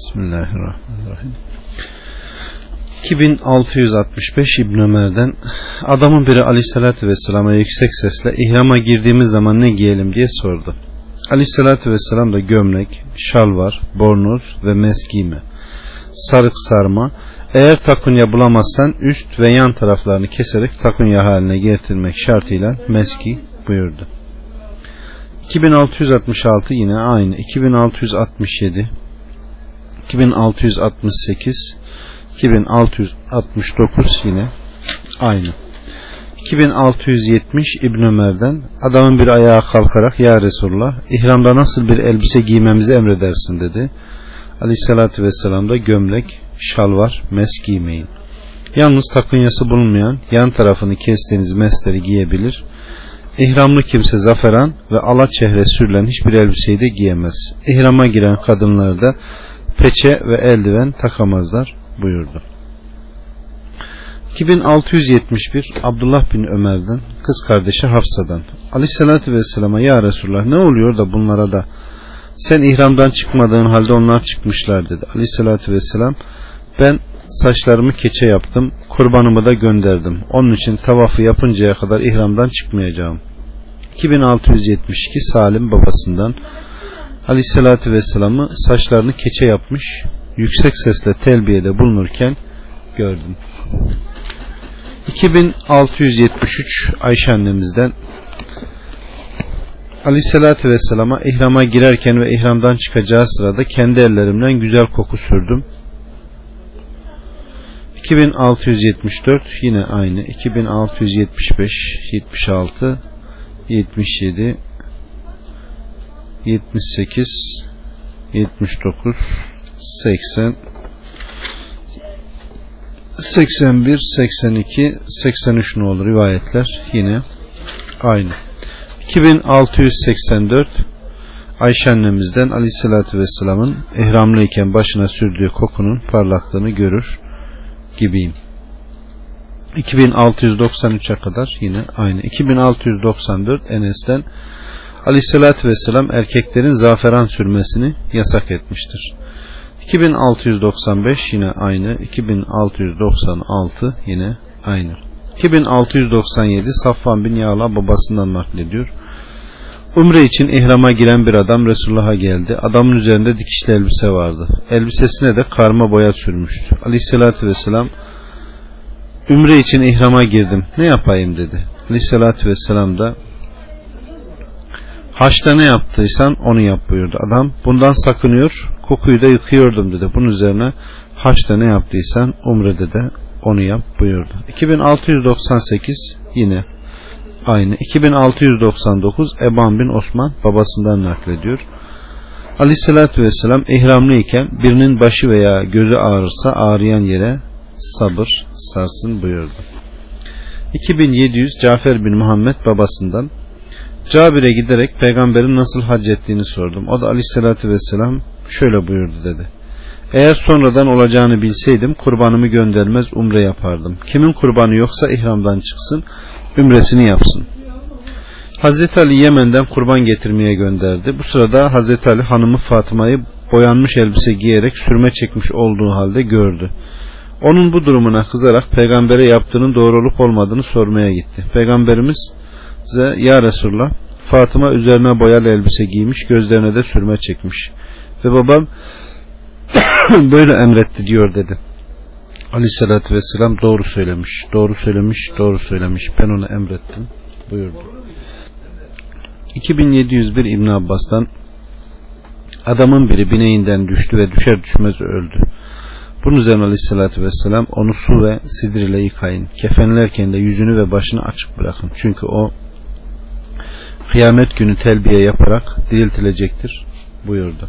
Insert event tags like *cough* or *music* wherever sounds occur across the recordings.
Bismillahirrahmanirrahim. 2665 İbn Ömer'den adamın biri Aleyhisselatü Vesselam'a yüksek sesle ihrama girdiğimiz zaman ne giyelim diye sordu. Aleyhisselatü Vesselam da gömlek, şalvar, bornoz ve mes giyme, sarık sarma, eğer takunya bulamazsan üst ve yan taraflarını keserek takunya haline getirmek şartıyla meski buyurdu. 2666 yine aynı. 2667 2668 2669 yine aynı. 2670 İbn Ömer'den adamın bir ayağa kalkarak ya Resulullah ihramda nasıl bir elbise giymemizi emredersin dedi. Aleyhissalatü vesselam da gömlek, şalvar, mes giymeyin. Yalnız takunyası bulunmayan yan tarafını kestiğiniz mesleri giyebilir. İhramlı kimse zaferan ve ala çehre sürülen hiçbir elbiseyi de giyemez. İhrama giren kadınlar da peçe ve eldiven takamazlar buyurdu. 2671 Abdullah bin Ömer'den kız kardeşi Hafsa'dan Aleyhisselatü Vesselam'a Ya Resulullah ne oluyor da bunlara da sen ihramdan çıkmadığın halde onlar çıkmışlar dedi. Aleyhisselatü Vesselam ben saçlarımı keçe yaptım kurbanımı da gönderdim. Onun için tavafı yapıncaya kadar ihramdan çıkmayacağım. 2672 Salim babasından Aleyhisselatü Vesselam'ı saçlarını keçe yapmış yüksek sesle telbiyede bulunurken gördüm. 2673 Ayşe annemizden Aleyhisselatü Vesselam'a ihrama girerken ve ihramdan çıkacağı sırada kendi ellerimden güzel koku sürdüm. 2674 yine aynı 2675 76 77 78 79 80 81 82 83 ne olur rivayetler yine aynı 2684 Ayşe annemizden Aleyhisselatü Vesselam'ın ihramlıyken başına sürdüğü kokunun parlaklığını görür gibiyim. 2693'e kadar yine aynı. 2694 Enes'ten Aleyhisselatü Vesselam erkeklerin zaferan sürmesini yasak etmiştir. 2695 yine aynı. 2696 yine aynı. 2697 Safvan bin Yağla babasından naklediyor. Umre için ihrama giren bir adam Resulullah'a geldi. Adamın üzerinde dikişli elbise vardı. Elbisesine de karma boya sürmüştü. Aleyhissalatü vesselam Ümre için ihrama girdim. Ne yapayım dedi. Aleyhissalatü vesselam da Haçta ne yaptıysan onu yap buyurdu. Adam bundan sakınıyor, kokuyu da yıkıyordum dedi. Bunun üzerine haçta ne yaptıysan umrede de onu yap buyurdu. 2698 yine aynı. 2699 Eban bin Osman babasından naklediyor. Aleyhissalatü vesselam ihramlıyken birinin başı veya gözü ağrırsa ağrıyan yere sabır sarsın buyurdu. 2700 Cafer bin Muhammed babasından Cabir'e giderek peygamberin nasıl hac ettiğini sordum. O da aleyhissalatü vesselam şöyle buyurdu dedi. Eğer sonradan olacağını bilseydim kurbanımı göndermez umre yapardım. Kimin kurbanı yoksa ihramdan çıksın, ümresini yapsın. Hazreti Ali Yemen'den kurban getirmeye gönderdi. Bu sırada Hazreti Ali hanımı Fatıma'yı boyanmış elbise giyerek sürme çekmiş olduğu halde gördü. Onun bu durumuna kızarak peygambere yaptığının doğru olup olmadığını sormaya gitti. Peygamberimiz ya Resulullah Fatıma üzerine boyalı elbise giymiş gözlerine de sürme çekmiş ve babam *coughs* böyle emretti diyor dedi. Aleyhissalatü vesselam doğru söylemiş, doğru söylemiş, doğru söylemiş. Ben onu emrettim buyurdu. 2701 İbn Abbas'tan adamın biri bineğinden düştü ve düşer düşmez öldü. Bunun üzerine aleyhissalatü vesselam onu su ve sidir ile yıkayın. Kefenlerken de yüzünü ve başını açık bırakın. Çünkü o kıyamet günü telbiye yaparak diriltilecektir buyurdu.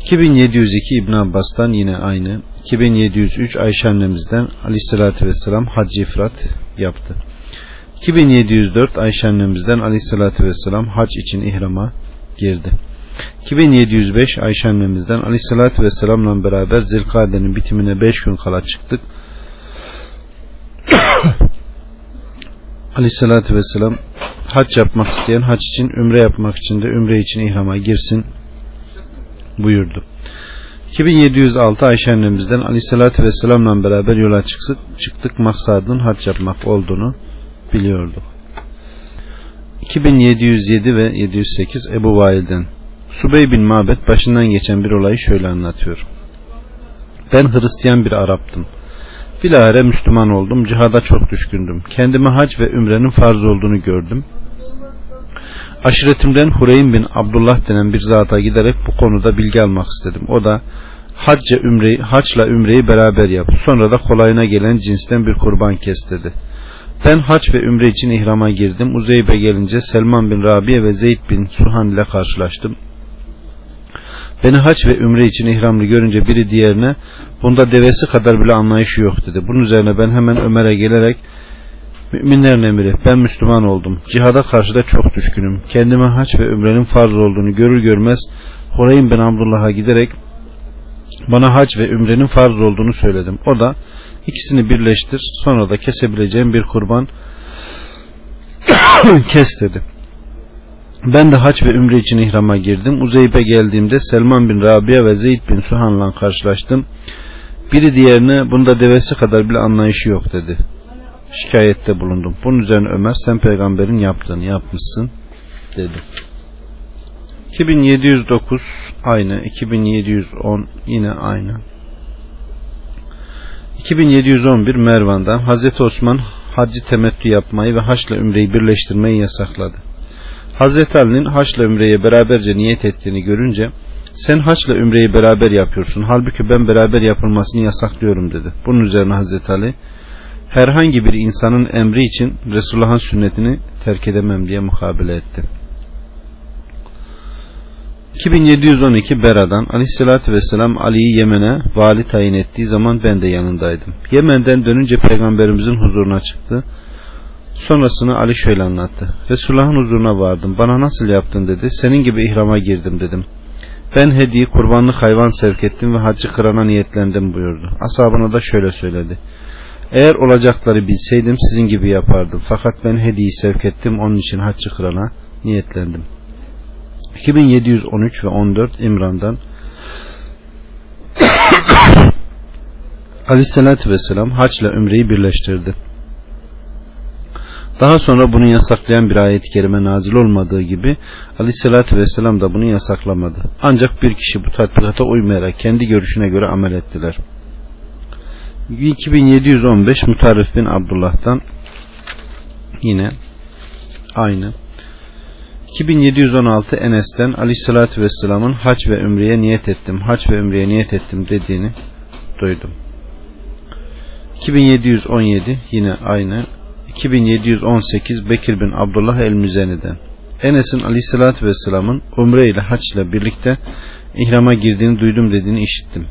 2702 İbn Abbas'tan yine aynı. 2703 Ayşe annemizden Aleyhisselatü Vesselam Hacı ifrat yaptı. 2704 Ayşe annemizden Aleyhisselatü Vesselam hac için ihrama girdi. 2705 Ayşe annemizden Aleyhisselatü Vesselam'la beraber Zilkade'nin bitimine 5 gün kala çıktık. *coughs* Aleyhissalatü vesselam hac yapmak isteyen hac için ümre yapmak için de ümre için ihrama girsin buyurdu. 2706 Ayşe annemizden Aleyhisselatü Vesselam'la beraber yola çıktık, çıktık maksadın hac yapmak olduğunu biliyorduk. 2707 ve 708 Ebu Vail'den Subey bin Mabet başından geçen bir olayı şöyle anlatıyor. Ben Hristiyan bir Araptım. Bilahare Müslüman oldum. Cihada çok düşkündüm. Kendime hac ve ümrenin farz olduğunu gördüm. Aşiretimden Hureyn bin Abdullah denen bir zata giderek bu konuda bilgi almak istedim. O da hacca ümreyi, haçla ümreyi beraber yap. Sonra da kolayına gelen cinsten bir kurban kes dedi. Ben haç ve ümre için ihrama girdim. Uzeybe gelince Selman bin Rabia ve Zeyd bin Suhan ile karşılaştım. Beni haç ve ümre için ihramlı görünce biri diğerine bunda devesi kadar bile anlayışı yok dedi. Bunun üzerine ben hemen Ömer'e gelerek Müminlerin emiri ben Müslüman oldum. Cihada karşı da çok düşkünüm. Kendime haç ve ümrenin farz olduğunu görür görmez Hureyn bin Abdullah'a giderek bana hac ve ümrenin farz olduğunu söyledim. O da ikisini birleştir sonra da kesebileceğim bir kurban *coughs* kes dedi. Ben de hac ve ümre için ihrama girdim. Uzeybe geldiğimde Selman bin Rabia ve Zeyd bin Suhan'la karşılaştım. Biri diğerine bunda devesi kadar bile anlayışı yok dedi. Şikayette bulundum. Bunun üzerine Ömer sen peygamberin yaptığını yapmışsın dedi. 2709 aynı 2710 yine aynı 2711 Mervan'dan Hazreti Osman hacı temettü yapmayı ve haçla ümreyi birleştirmeyi yasakladı. Hazreti Ali'nin haçla ümreye beraberce niyet ettiğini görünce sen haçla ümreyi beraber yapıyorsun. Halbuki ben beraber yapılmasını yasaklıyorum dedi. Bunun üzerine Hazreti Ali herhangi bir insanın emri için Resulullah'ın sünnetini terk edemem diye mukabele etti. 2712 Bera'dan Aleyhisselatü Vesselam Ali'yi Yemen'e vali tayin ettiği zaman ben de yanındaydım. Yemen'den dönünce peygamberimizin huzuruna çıktı. Sonrasını Ali şöyle anlattı. Resulullah'ın huzuruna vardım. Bana nasıl yaptın dedi. Senin gibi ihrama girdim dedim. Ben hediye kurbanlık hayvan sevk ettim ve hacı kırana niyetlendim buyurdu. Asabına da şöyle söyledi. Eğer olacakları bilseydim sizin gibi yapardım. Fakat ben hediyeyi sevk ettim onun için hacı kırana niyetlendim. 2713 ve 14 İmran'dan *coughs* Aleyhisselatü Vesselam hac ile ümreyi birleştirdi. Daha sonra bunu yasaklayan bir ayet-i kerime nazil olmadığı gibi Aleyhisselatü Vesselam da bunu yasaklamadı. Ancak bir kişi bu tatbikata uymayarak kendi görüşüne göre amel ettiler. 2715 Mutarrif bin Abdullah'tan yine aynı 2716 Enes'ten Aleyhisselatü Vesselam'ın hac ve ümreye niyet ettim, hac ve ümreye niyet ettim dediğini duydum. 2717 yine aynı 2718 Bekir bin Abdullah el-Müzeni'den Enes'in Aleyhisselatü Vesselam'ın umre ile hac ile birlikte ihrama girdiğini duydum dediğini işittim.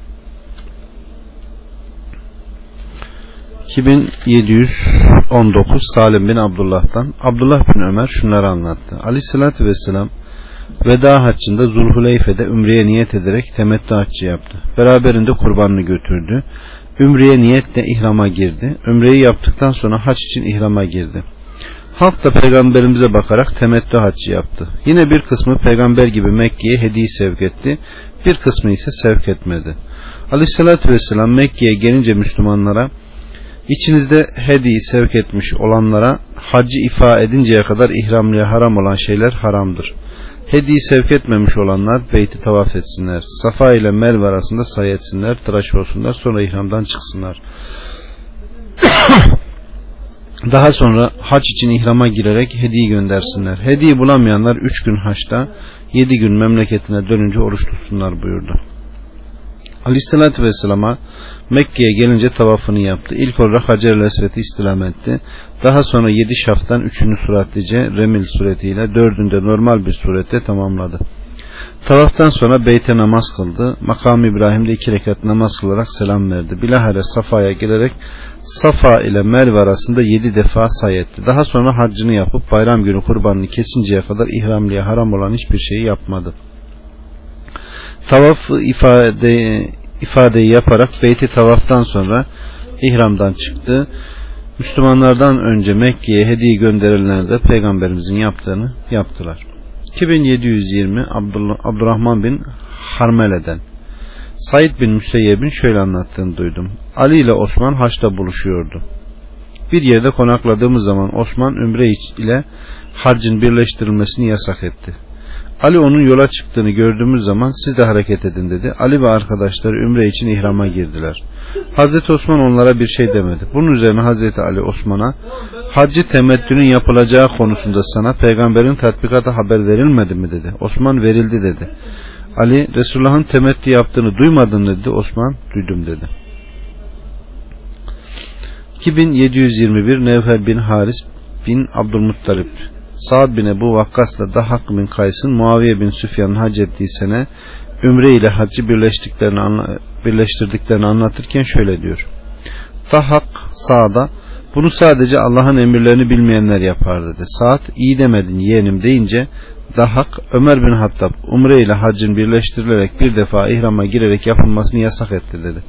2719 Salim bin Abdullah'tan Abdullah bin Ömer şunları anlattı. Aleyhissalatü vesselam veda haccında Zulhuleyfe'de ümreye niyet ederek temettü haccı yaptı. Beraberinde kurbanını götürdü. Ümreye niyetle ihrama girdi. Ümreyi yaptıktan sonra hac için ihrama girdi. Halk da peygamberimize bakarak temettü haccı yaptı. Yine bir kısmı peygamber gibi Mekke'ye hediye sevk etti. Bir kısmı ise sevk etmedi. Aleyhissalatü vesselam Mekke'ye gelince Müslümanlara İçinizde hediye sevk etmiş olanlara hacı ifa edinceye kadar ihramlıya haram olan şeyler haramdır. Hediye sevk etmemiş olanlar beyti tavaf etsinler. Safa ile Merve arasında say etsinler, tıraş olsunlar, sonra ihramdan çıksınlar. *coughs* Daha sonra haç için ihrama girerek hediye göndersinler. Hediye bulamayanlar üç gün haçta, yedi gün memleketine dönünce oruç tutsunlar buyurdu. Aleyhissalatü Vesselam'a Mekke'ye gelince tavafını yaptı. İlk olarak Hacer-i Esvet'i istilam etti. Daha sonra yedi şaftan üçünü suratlice remil suretiyle dördünde normal bir surette tamamladı. Tavaftan sonra beyte namaz kıldı. Makam İbrahim'de iki rekat namaz kılarak selam verdi. Bilahare Safa'ya gelerek Safa ile Merve arasında yedi defa say etti. Daha sonra haccını yapıp bayram günü kurbanını kesinceye kadar ihramliye haram olan hiçbir şeyi yapmadı. Tavaf ifade ifadeyi yaparak beyti tavaftan sonra ihramdan çıktı. Müslümanlardan önce Mekke'ye hediye gönderilenler de peygamberimizin yaptığını yaptılar. 2720 Abdullah, Abdurrahman bin Harmele'den Said bin Müseyyeb'in şöyle anlattığını duydum. Ali ile Osman haçta buluşuyordu. Bir yerde konakladığımız zaman Osman Ümre ile haccın birleştirilmesini yasak etti. Ali onun yola çıktığını gördüğümüz zaman siz de hareket edin dedi. Ali ve arkadaşları Ümre için ihrama girdiler. Hazreti Osman onlara bir şey demedi. Bunun üzerine Hazreti Ali Osman'a haccı temettünün yapılacağı konusunda sana peygamberin tatbikata haber verilmedi mi dedi. Osman verildi dedi. Ali Resulullah'ın temettü yaptığını duymadın dedi. Osman duydum dedi. 2721 Nevfel bin Haris bin Abdülmuttalip Sa'd bin Ebu Vakkas'la Dahak bin Kays'ın Muaviye bin Süfyan'ın hac ettiği sene Ümre ile haccı birleştiklerini, birleştirdiklerini anlatırken şöyle diyor. Dahak Sa'da bunu sadece Allah'ın emirlerini bilmeyenler yapar dedi. Saat iyi demedin yeğenim deyince Dahak Ömer bin Hattab Umre ile haccın birleştirilerek bir defa ihrama girerek yapılmasını yasak etti dedi.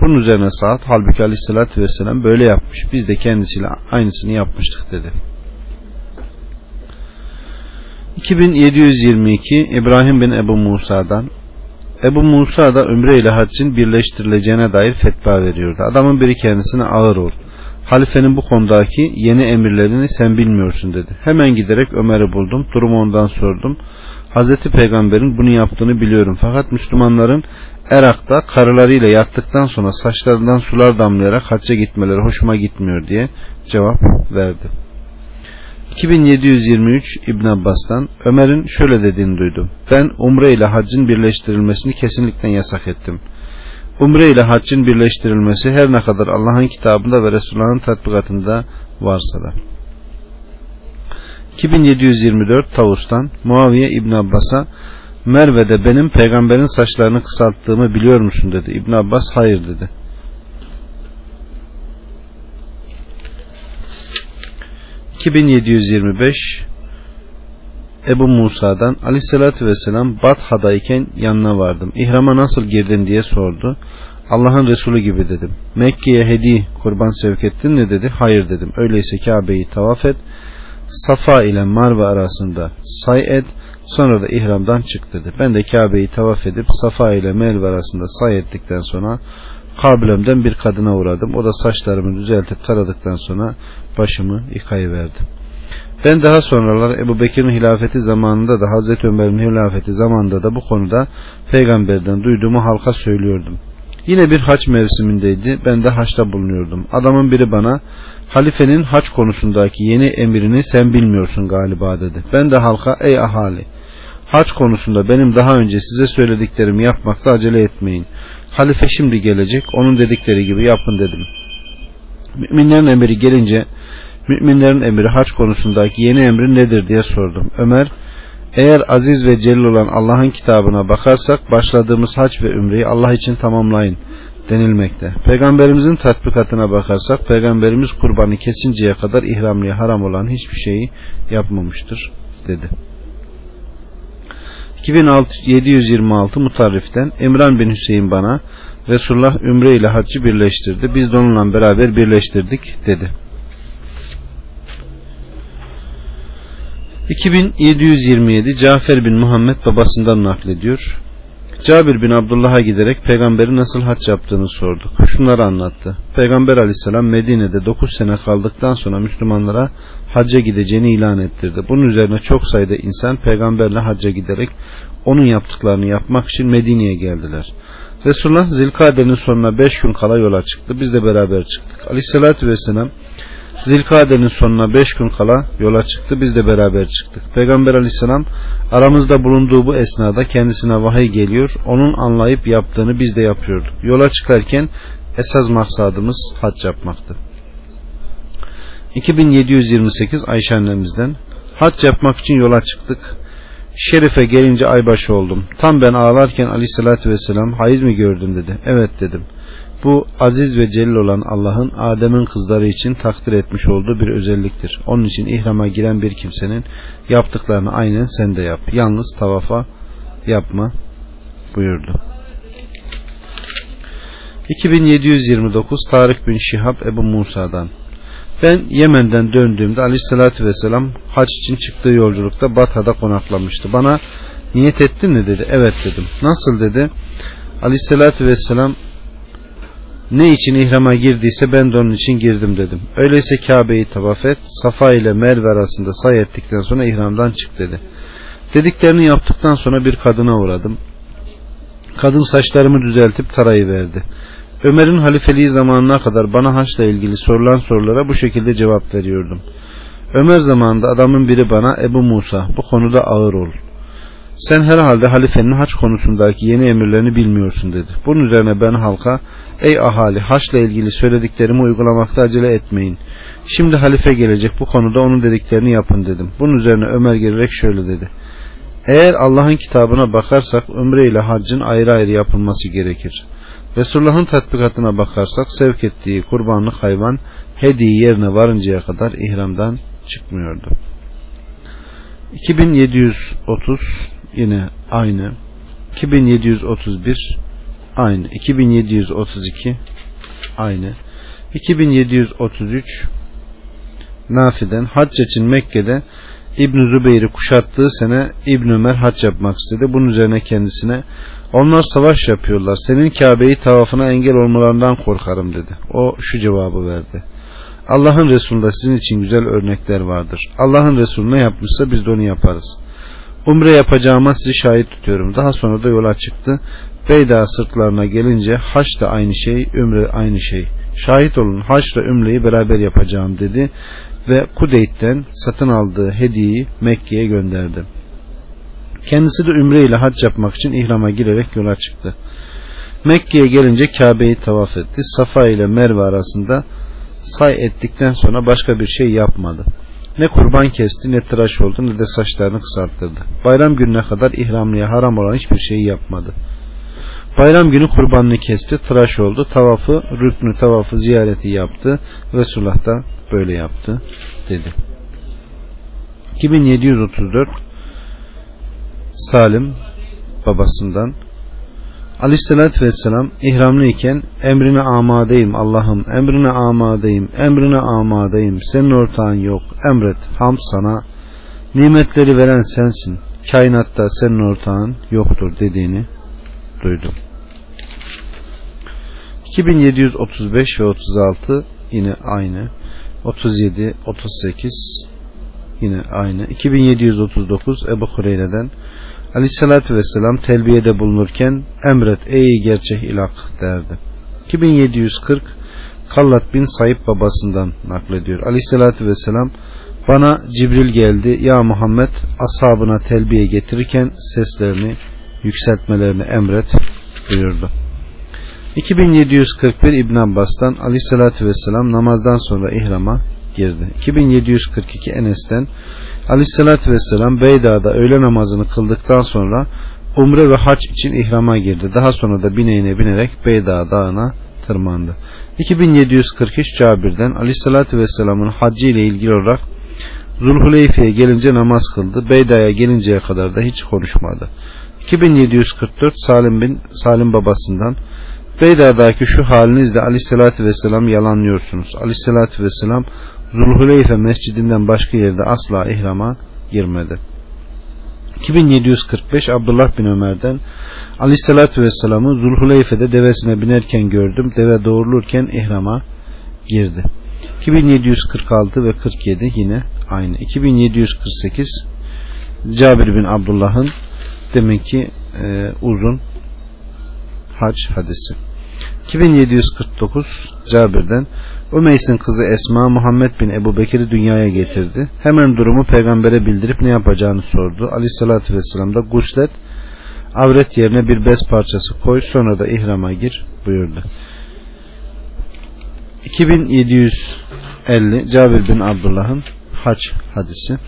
Bunun üzerine Saat halbuki aleyhissalatü vesselam böyle yapmış. Biz de kendisiyle aynısını yapmıştık dedi. 2722 İbrahim bin Ebu Musa'dan Ebu Musa da Ümre ile haccın birleştirileceğine dair fetva veriyordu. Adamın biri kendisine ağır ol. Halifenin bu konudaki yeni emirlerini sen bilmiyorsun dedi. Hemen giderek Ömer'i buldum. Durumu ondan sordum. Hazreti Peygamber'in bunu yaptığını biliyorum. Fakat Müslümanların Erak'ta karılarıyla yattıktan sonra saçlarından sular damlayarak hacca gitmeleri hoşuma gitmiyor diye cevap verdi. 2723 İbn Abbas'tan Ömer'in şöyle dediğini duydum. Ben umre ile haccın birleştirilmesini kesinlikle yasak ettim. Umre ile haccın birleştirilmesi her ne kadar Allah'ın kitabında ve Resulullah'ın tatbikatında varsa da. 2724 Tavus'tan Muaviye İbn Abbas'a Merve'de benim peygamberin saçlarını kısalttığımı biliyor musun dedi. İbn Abbas hayır dedi. 2725 Ebu Musa'dan aleyhissalatü vesselam Batha'dayken yanına vardım. İhrama nasıl girdin diye sordu. Allah'ın Resulü gibi dedim. Mekke'ye hedi kurban sevk ettin mi dedi. Hayır dedim. Öyleyse Kabe'yi tavaf et. Safa ile Marve arasında say et. Sonra da ihramdan çık dedi. Ben de Kabe'yi tavaf edip Safa ile Merve arasında say ettikten sonra kabilemden bir kadına uğradım. O da saçlarımı düzeltip taradıktan sonra başımı yıkayıverdim. Ben daha sonralar Ebu Bekir'in hilafeti zamanında da Hazreti Ömer'in hilafeti zamanında da bu konuda peygamberden duyduğumu halka söylüyordum. Yine bir haç mevsimindeydi. Ben de haçta bulunuyordum. Adamın biri bana halifenin haç konusundaki yeni emirini sen bilmiyorsun galiba dedi. Ben de halka ey ahali haç konusunda benim daha önce size söylediklerimi yapmakta acele etmeyin. Halife şimdi gelecek onun dedikleri gibi yapın dedim. Müminlerin emri gelince müminlerin emri haç konusundaki yeni emri nedir diye sordum. Ömer eğer aziz ve celil olan Allah'ın kitabına bakarsak başladığımız haç ve ümreyi Allah için tamamlayın denilmekte. Peygamberimizin tatbikatına bakarsak peygamberimiz kurbanı kesinceye kadar ihramlıya haram olan hiçbir şeyi yapmamıştır dedi. 2726 Mutarrif'ten İmran bin Hüseyin bana Resulullah Ümre ile haccı birleştirdi. Biz de onunla beraber birleştirdik dedi. 2727 Cafer bin Muhammed babasından naklediyor. Cabir bin Abdullah'a giderek peygamberi nasıl hac yaptığını sorduk. Şunları anlattı. Peygamber aleyhisselam Medine'de 9 sene kaldıktan sonra Müslümanlara hacca gideceğini ilan ettirdi. Bunun üzerine çok sayıda insan peygamberle hacca giderek onun yaptıklarını yapmak için Medine'ye geldiler. Resulullah Zilkade'nin sonuna 5 gün kala yola çıktı. Biz de beraber çıktık. Aleyhissalatü vesselam Zilkade'nin sonuna 5 gün kala yola çıktı. Biz de beraber çıktık. Peygamber aleyhisselam aramızda bulunduğu bu esnada kendisine vahiy geliyor. Onun anlayıp yaptığını biz de yapıyorduk. Yola çıkarken esas maksadımız hac yapmaktı. 2728 Ayşe annemizden hac yapmak için yola çıktık. Şerife gelince aybaşı oldum. Tam ben ağlarken aleyhissalatü vesselam hayız mı gördün dedi. Evet dedim. Bu aziz ve celil olan Allah'ın Adem'in kızları için takdir etmiş olduğu bir özelliktir. Onun için ihrama giren bir kimsenin yaptıklarını aynen sen de yap. Yalnız tavafa yapma buyurdu. 2729 Tarık bin Şihab Ebu Musa'dan Ben Yemen'den döndüğümde aleyhissalatü vesselam haç için çıktığı yolculukta Batha'da konaklamıştı. Bana niyet ettin mi dedi. Evet dedim. Nasıl dedi. Aleyhissalatü vesselam ne için ihrama girdiyse ben de onun için girdim dedim. Öyleyse Kabe'yi tavaf et. Safa ile Merve arasında say ettikten sonra ihramdan çık dedi. Dediklerini yaptıktan sonra bir kadına uğradım. Kadın saçlarımı düzeltip tarayı verdi. Ömer'in halifeliği zamanına kadar bana haçla ilgili sorulan sorulara bu şekilde cevap veriyordum. Ömer zamanında adamın biri bana Ebu Musa bu konuda ağır ol. Sen herhalde halifenin haç konusundaki yeni emirlerini bilmiyorsun dedi. Bunun üzerine ben halka ey ahali haçla ilgili söylediklerimi uygulamakta acele etmeyin. Şimdi halife gelecek bu konuda onun dediklerini yapın dedim. Bunun üzerine Ömer gelerek şöyle dedi. Eğer Allah'ın kitabına bakarsak ömre ile haccın ayrı ayrı yapılması gerekir. Resulullah'ın tatbikatına bakarsak sevk ettiği kurbanlık hayvan hediye yerine varıncaya kadar ihramdan çıkmıyordu. 2730 yine aynı. 2731 aynı. 2732 aynı. 2733 Nafi'den hac için Mekke'de İbn Zübeyir'i kuşattığı sene İbn Ömer hac yapmak istedi. Bunun üzerine kendisine onlar savaş yapıyorlar. Senin Kabe'yi tavafına engel olmalarından korkarım dedi. O şu cevabı verdi. Allah'ın Resulü'nde sizin için güzel örnekler vardır. Allah'ın Resulü ne yapmışsa biz de onu yaparız. Umre yapacağıma sizi şahit tutuyorum. Daha sonra da yola çıktı. Beyda sırtlarına gelince haç da aynı şey, ümre aynı şey. Şahit olun haçla ümreyi beraber yapacağım dedi ve Kudeyt'ten satın aldığı hediyeyi Mekke'ye gönderdi. Kendisi de ümre ile hac yapmak için ihrama girerek yola çıktı. Mekke'ye gelince Kabe'yi tavaf etti. Safa ile Merve arasında say ettikten sonra başka bir şey yapmadı. Ne kurban kesti ne tıraş oldu ne de saçlarını kısalttırdı. Bayram gününe kadar ihramlıya haram olan hiçbir şeyi yapmadı. Bayram günü kurbanını kesti, tıraş oldu, tavafı, rüknü tavafı ziyareti yaptı. Resulullah da böyle yaptı dedi. 2734 Salim babasından Aleyhisselatü Vesselam ihramlı iken emrine amadeyim Allah'ım emrine amadeyim emrine amadeyim senin ortağın yok emret ham sana nimetleri veren sensin kainatta senin ortağın yoktur dediğini duydum. 2735 ve 36 yine aynı 37 38 yine aynı 2739 Ebu Hureyre'den Aleyhissalatü Vesselam telbiyede bulunurken emret ey gerçek ilah derdi. 2740 Kallat bin Sayıp babasından naklediyor. Aleyhissalatü Vesselam bana Cibril geldi ya Muhammed ashabına telbiye getirirken seslerini yükseltmelerini emret buyurdu. 2741 İbn Abbas'tan Aleyhissalatü Vesselam namazdan sonra ihrama girdi. 2742 Enes'ten Aleyhissalatü Vesselam Beyda'da öğle namazını kıldıktan sonra umre ve hac için ihrama girdi. Daha sonra da bineğine binerek Beyda dağına tırmandı. 2743 Cabir'den Aleyhissalatü Vesselam'ın haccı ile ilgili olarak Zulhuleyfe'ye gelince namaz kıldı. Beyda'ya gelinceye kadar da hiç konuşmadı. 2744 Salim bin Salim babasından Beyda'daki şu halinizle Aleyhisselatü Vesselam yalanlıyorsunuz. Aleyhisselatü Vesselam Zulhuleyfe mescidinden başka yerde asla ihrama girmedi. 2745 Abdullah bin Ömer'den Aleyhisselatü Vesselam'ı Zulhuleyfe'de devesine binerken gördüm. Deve doğrulurken ihrama girdi. 2746 ve 47 yine aynı. 2748 Cabir bin Abdullah'ın demek ki e, uzun hac hadisi. 2749 Cabir'den Umeys'in kızı Esma Muhammed bin Ebu Bekir'i dünyaya getirdi. Hemen durumu peygambere bildirip ne yapacağını sordu. Aleyhissalatü vesselam da guslet avret yerine bir bez parçası koy sonra da ihrama gir buyurdu. 2750 Cabir bin Abdullah'ın hac hadisi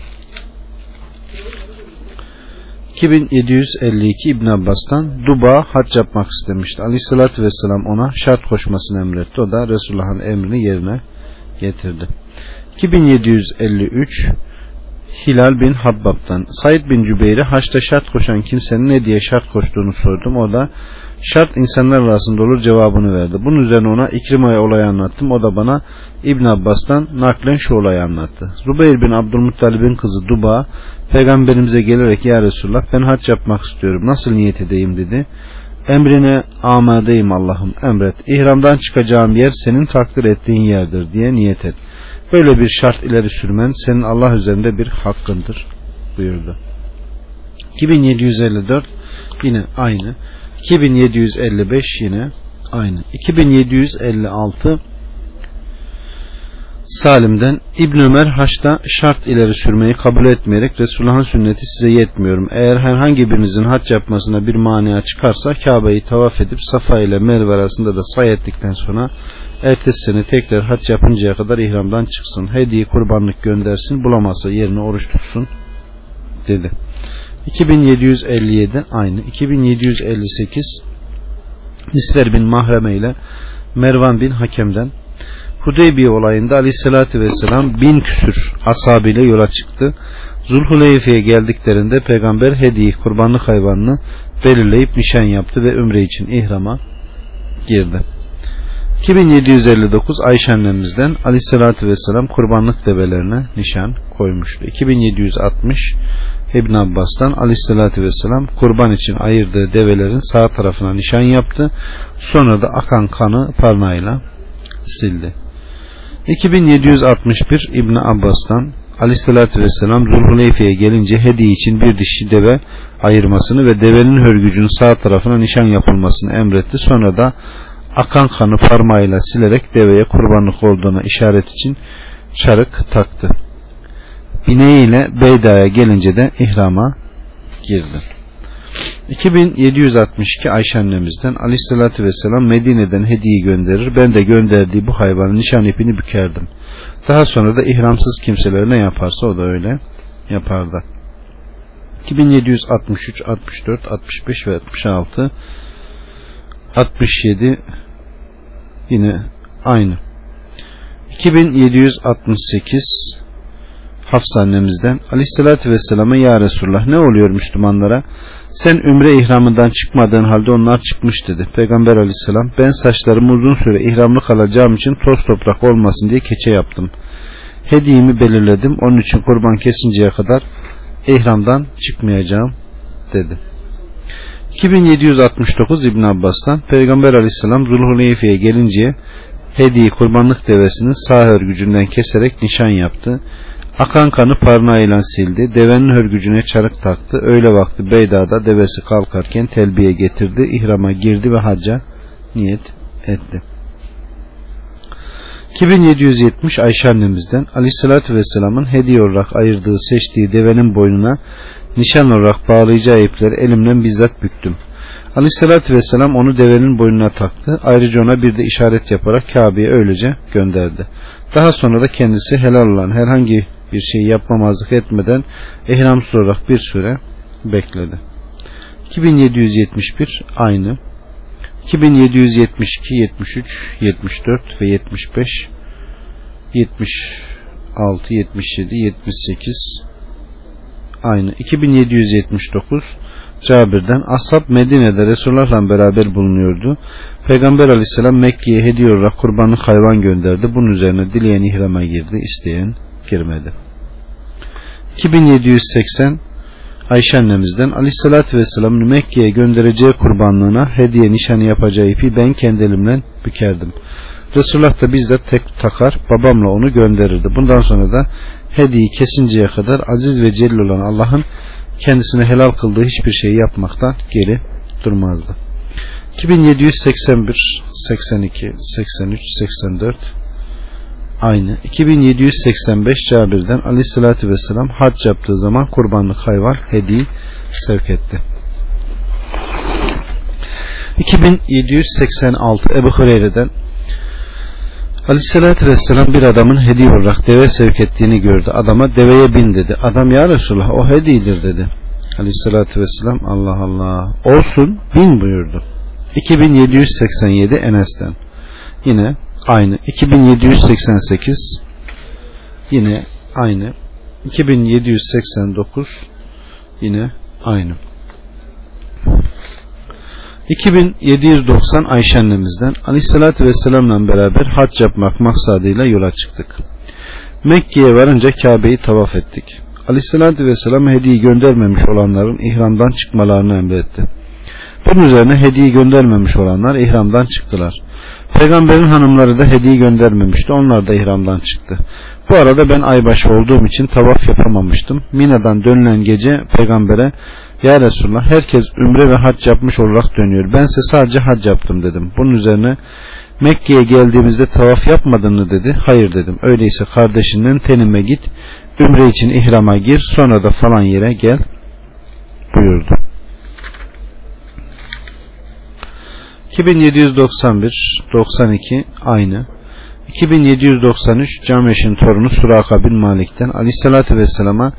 2752 İbn Abbas'tan Duba hac yapmak istemişti. Aleyhissalatü vesselam ona şart koşmasını emretti. O da Resulullah'ın emrini yerine getirdi. 2753 Hilal bin Habbab'dan. Said bin Cübeyr'e haçta şart koşan kimsenin ne diye şart koştuğunu sordum. O da şart insanlar arasında olur cevabını verdi. Bunun üzerine ona İkrima'ya olayı anlattım. O da bana İbn Abbas'tan naklen şu olayı anlattı. Zubeyir bin Abdülmuttalib'in kızı Duba peygamberimize gelerek ya Resulullah ben hac yapmak istiyorum. Nasıl niyet edeyim dedi. Emrine amadeyim Allah'ım emret. İhramdan çıkacağım yer senin takdir ettiğin yerdir diye niyet et. Böyle bir şart ileri sürmen senin Allah üzerinde bir hakkındır buyurdu. 2754 yine aynı. 2755 yine aynı. 2756 Salim'den İbn Ömer haçta şart ileri sürmeyi kabul etmeyerek Resulullah'ın sünneti size yetmiyorum. Eğer herhangi birinizin hac yapmasına bir mania çıkarsa Kabe'yi tavaf edip Safa ile Merve arasında da say ettikten sonra ertesi sene tekrar hac yapıncaya kadar ihramdan çıksın. Hediye kurbanlık göndersin bulamazsa yerine oruç tutsun dedi. 2757 aynı. 2758 Nisver bin Mahreme ile Mervan bin Hakem'den Hudeybiye olayında aleyhissalatü vesselam bin küsür ashabıyla yola çıktı. Zulhuleyfe'ye geldiklerinde peygamber hediye kurbanlık hayvanını belirleyip nişan yaptı ve ümre için ihrama girdi. 2759 Ayşe annemizden aleyhissalatü vesselam kurbanlık develerine nişan koymuştu. 2760 İbn Abbas'tan aleyhissalatü vesselam kurban için ayırdığı develerin sağ tarafına nişan yaptı. Sonra da akan kanı parmağıyla sildi. 2761 İbn Abbas'tan Aleyhisselatü Vesselam Zulhuleyfe'ye gelince hediye için bir dişi deve ayırmasını ve devenin hörgücün sağ tarafına nişan yapılmasını emretti. Sonra da akan kanı parmağıyla silerek deveye kurbanlık olduğuna işaret için çarık taktı. Bineğiyle Beyda'ya gelince de ihrama girdi. 2762 Ayşe annemizden Aleyhisselatü Vesselam Medine'den hediye gönderir. Ben de gönderdiği bu hayvanın nişan ipini bükerdim. Daha sonra da ihramsız kimseler ne yaparsa o da öyle yapardı. 2763, 64, 65 ve 66 67 yine aynı. 2768 Hafsa annemizden Aleyhisselatü Vesselam'a Ya Resulullah ne oluyor Müslümanlara? Sen ümre ihramından çıkmadığın halde onlar çıkmış dedi. Peygamber aleyhisselam ben saçlarımı uzun süre ihramlı kalacağım için toz toprak olmasın diye keçe yaptım. Hediyemi belirledim. Onun için kurban kesinceye kadar ihramdan çıkmayacağım dedi. 2769 İbn Abbas'tan Peygamber aleyhisselam Zulhuleyfe'ye gelinceye hediye kurbanlık devesinin sağ örgücünden keserek nişan yaptı. Akan kanı parmağıyla sildi. Devenin hörgücüne çarık taktı. Öyle vakti Beyda'da devesi kalkarken telbiye getirdi. İhrama girdi ve hacca niyet etti. 2770 Ayşe annemizden Aleyhisselatü Vesselam'ın hediye olarak ayırdığı seçtiği devenin boynuna nişan olarak bağlayacağı ipleri elimden bizzat büktüm. Aleyhisselatü Vesselam onu devenin boynuna taktı. Ayrıca ona bir de işaret yaparak Kabe'ye öylece gönderdi. Daha sonra da kendisi helal olan herhangi bir şey yapmamazlık etmeden ihramsız olarak bir süre bekledi. 2771 aynı. 2772, 73, 74 ve 75 76, 77, 78 aynı. 2779 Cabir'den Ashab Medine'de Resulullah'la beraber bulunuyordu. Peygamber aleyhisselam Mekke'ye hediye olarak kurbanlık hayvan gönderdi. Bunun üzerine dileyen ihrama girdi, isteyen girmedi. 2780 Ayşe annemizden Aleyhisselatü Vesselam'ın Mekke'ye göndereceği kurbanlığına hediye nişanı yapacağı ipi ben kendi bükerdim. Resulullah da bizzat tek takar babamla onu gönderirdi. Bundan sonra da hediyeyi kesinceye kadar aziz ve celil olan Allah'ın kendisine helal kıldığı hiçbir şeyi yapmaktan geri durmazdı. 2781, 82, 83, 84 aynı. 2785 Cabir'den aleyhissalatü vesselam hac yaptığı zaman kurbanlık hayvan hediye sevk etti. 2786 Ebu Hureyre'den Aleyhissalatü Vesselam bir adamın hediye olarak deve sevk ettiğini gördü. Adama deveye bin dedi. Adam ya Resulullah o hediyedir dedi. Aleyhissalatü Vesselam Allah Allah olsun bin buyurdu. 2787 Enes'ten. Yine aynı. 2788 yine aynı. 2789 yine aynı. 2790 Ayşe annemizden Aleyhisselatü Vesselam'la beraber hac yapmak maksadıyla yola çıktık. Mekke'ye varınca Kabe'yi tavaf ettik. Aleyhisselatü Vesselam hediye göndermemiş olanların ihramdan çıkmalarını emretti. Bunun üzerine hediye göndermemiş olanlar ihramdan çıktılar. Peygamberin hanımları da hediye göndermemişti. Onlar da ihramdan çıktı. Bu arada ben aybaşı olduğum için tavaf yapamamıştım. Mina'dan dönülen gece peygambere ya Resulullah herkes ümre ve hac yapmış olarak dönüyor. Bense sadece hac yaptım dedim. Bunun üzerine Mekke'ye geldiğimizde tavaf yapmadın mı dedi. Hayır dedim. Öyleyse kardeşinden tenime git. Ümre için ihrama gir. Sonra da falan yere gel buyurdu. 2791 92 aynı 2793 Cameş'in torunu Suraka bin Malik'ten Aleyhisselatü Vesselam'a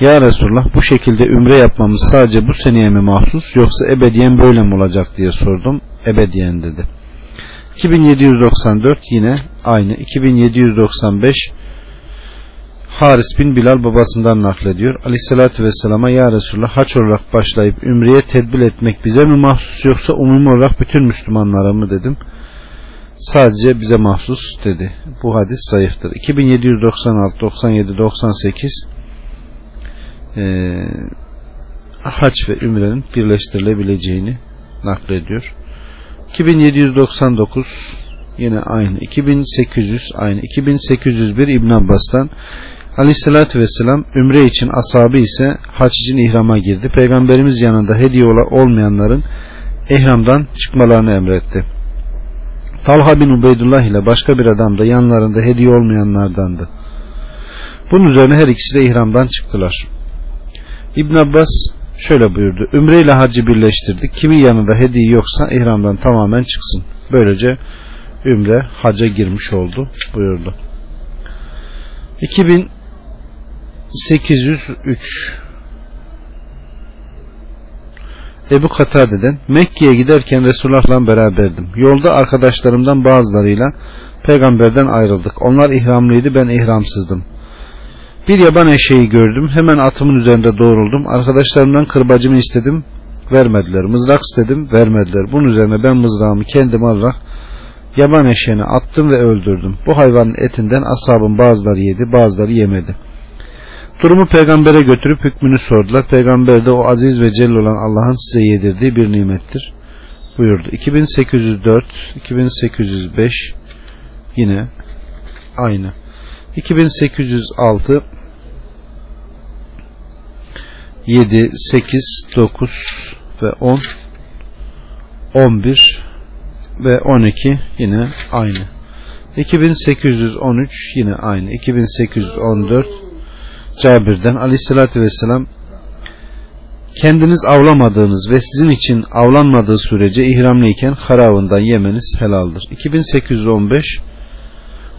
Ya Resulullah bu şekilde ümre yapmamız sadece bu seneye mi mahsus yoksa ebediyen böyle mi olacak diye sordum. Ebediyen dedi. 2794 yine aynı. 2795 Haris bin Bilal babasından naklediyor. Aleyhissalatü Vesselam'a Ya Resulullah haç olarak başlayıp ümreye tedbir etmek bize mi mahsus yoksa umumi olarak bütün Müslümanlara mı dedim. Sadece bize mahsus dedi. Bu hadis zayıftır. 2796, 97, 98 e, haç ve ümrenin birleştirilebileceğini naklediyor. 2799 yine aynı. 2800 aynı. 2801 İbn Abbas'tan Aleyhissalatü Vesselam ümre için ashabı ise haç için ihrama girdi. Peygamberimiz yanında hediye olmayanların ihramdan çıkmalarını emretti. Talha bin Ubeydullah ile başka bir adam da yanlarında hediye olmayanlardandı. Bunun üzerine her ikisi de ihramdan çıktılar. İbn Abbas şöyle buyurdu. Ümre ile hacı birleştirdik. Kimin yanında hediye yoksa ihramdan tamamen çıksın. Böylece ümre haca girmiş oldu buyurdu. 2803 Ebu Katade'den Mekke'ye giderken Resulullah'la beraberdim. Yolda arkadaşlarımdan bazılarıyla peygamberden ayrıldık. Onlar ihramlıydı ben ihramsızdım. Bir yaban eşeği gördüm. Hemen atımın üzerinde doğruldum. Arkadaşlarımdan kırbacımı istedim. Vermediler. Mızrak istedim. Vermediler. Bunun üzerine ben mızrağımı kendim alarak yaban eşeğini attım ve öldürdüm. Bu hayvanın etinden ashabın bazıları yedi, bazıları yemedi. Durumu peygambere götürüp hükmünü sordular. Peygamber de o aziz ve celil olan Allah'ın size yedirdiği bir nimettir buyurdu. 2804, 2805 yine aynı. 2806 7, 8, 9 ve 10 11 ve 12 yine aynı. 2813 yine aynı. 2814 Cabir'den aleyhissalatü vesselam kendiniz avlamadığınız ve sizin için avlanmadığı sürece ihramlıyken haravından yemeniz helaldir. 2815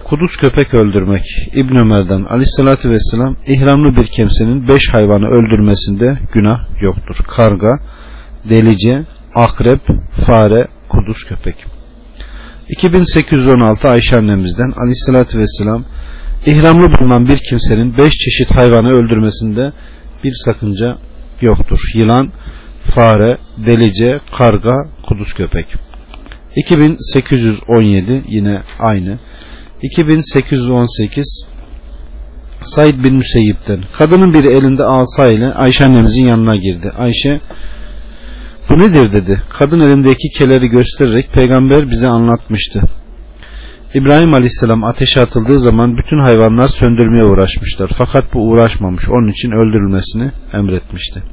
Kuduz köpek öldürmek İbn Ömer'den aleyhissalatü vesselam ihramlı bir kimsenin beş hayvanı öldürmesinde günah yoktur. Karga, delice, akrep, fare, kuduz köpek. 2816 Ayşe annemizden aleyhissalatü vesselam ihramlı bulunan bir kimsenin beş çeşit hayvanı öldürmesinde bir sakınca yoktur. Yılan, fare, delice, karga, kuduz köpek. 2817 yine aynı. 2818 Said bin Müseyyip'ten kadının biri elinde asa ile Ayşe annemizin yanına girdi. Ayşe bu nedir dedi. Kadın elindeki keleri göstererek peygamber bize anlatmıştı. İbrahim Aleyhisselam ateşe atıldığı zaman bütün hayvanlar söndürmeye uğraşmışlar. Fakat bu uğraşmamış. Onun için öldürülmesini emretmişti.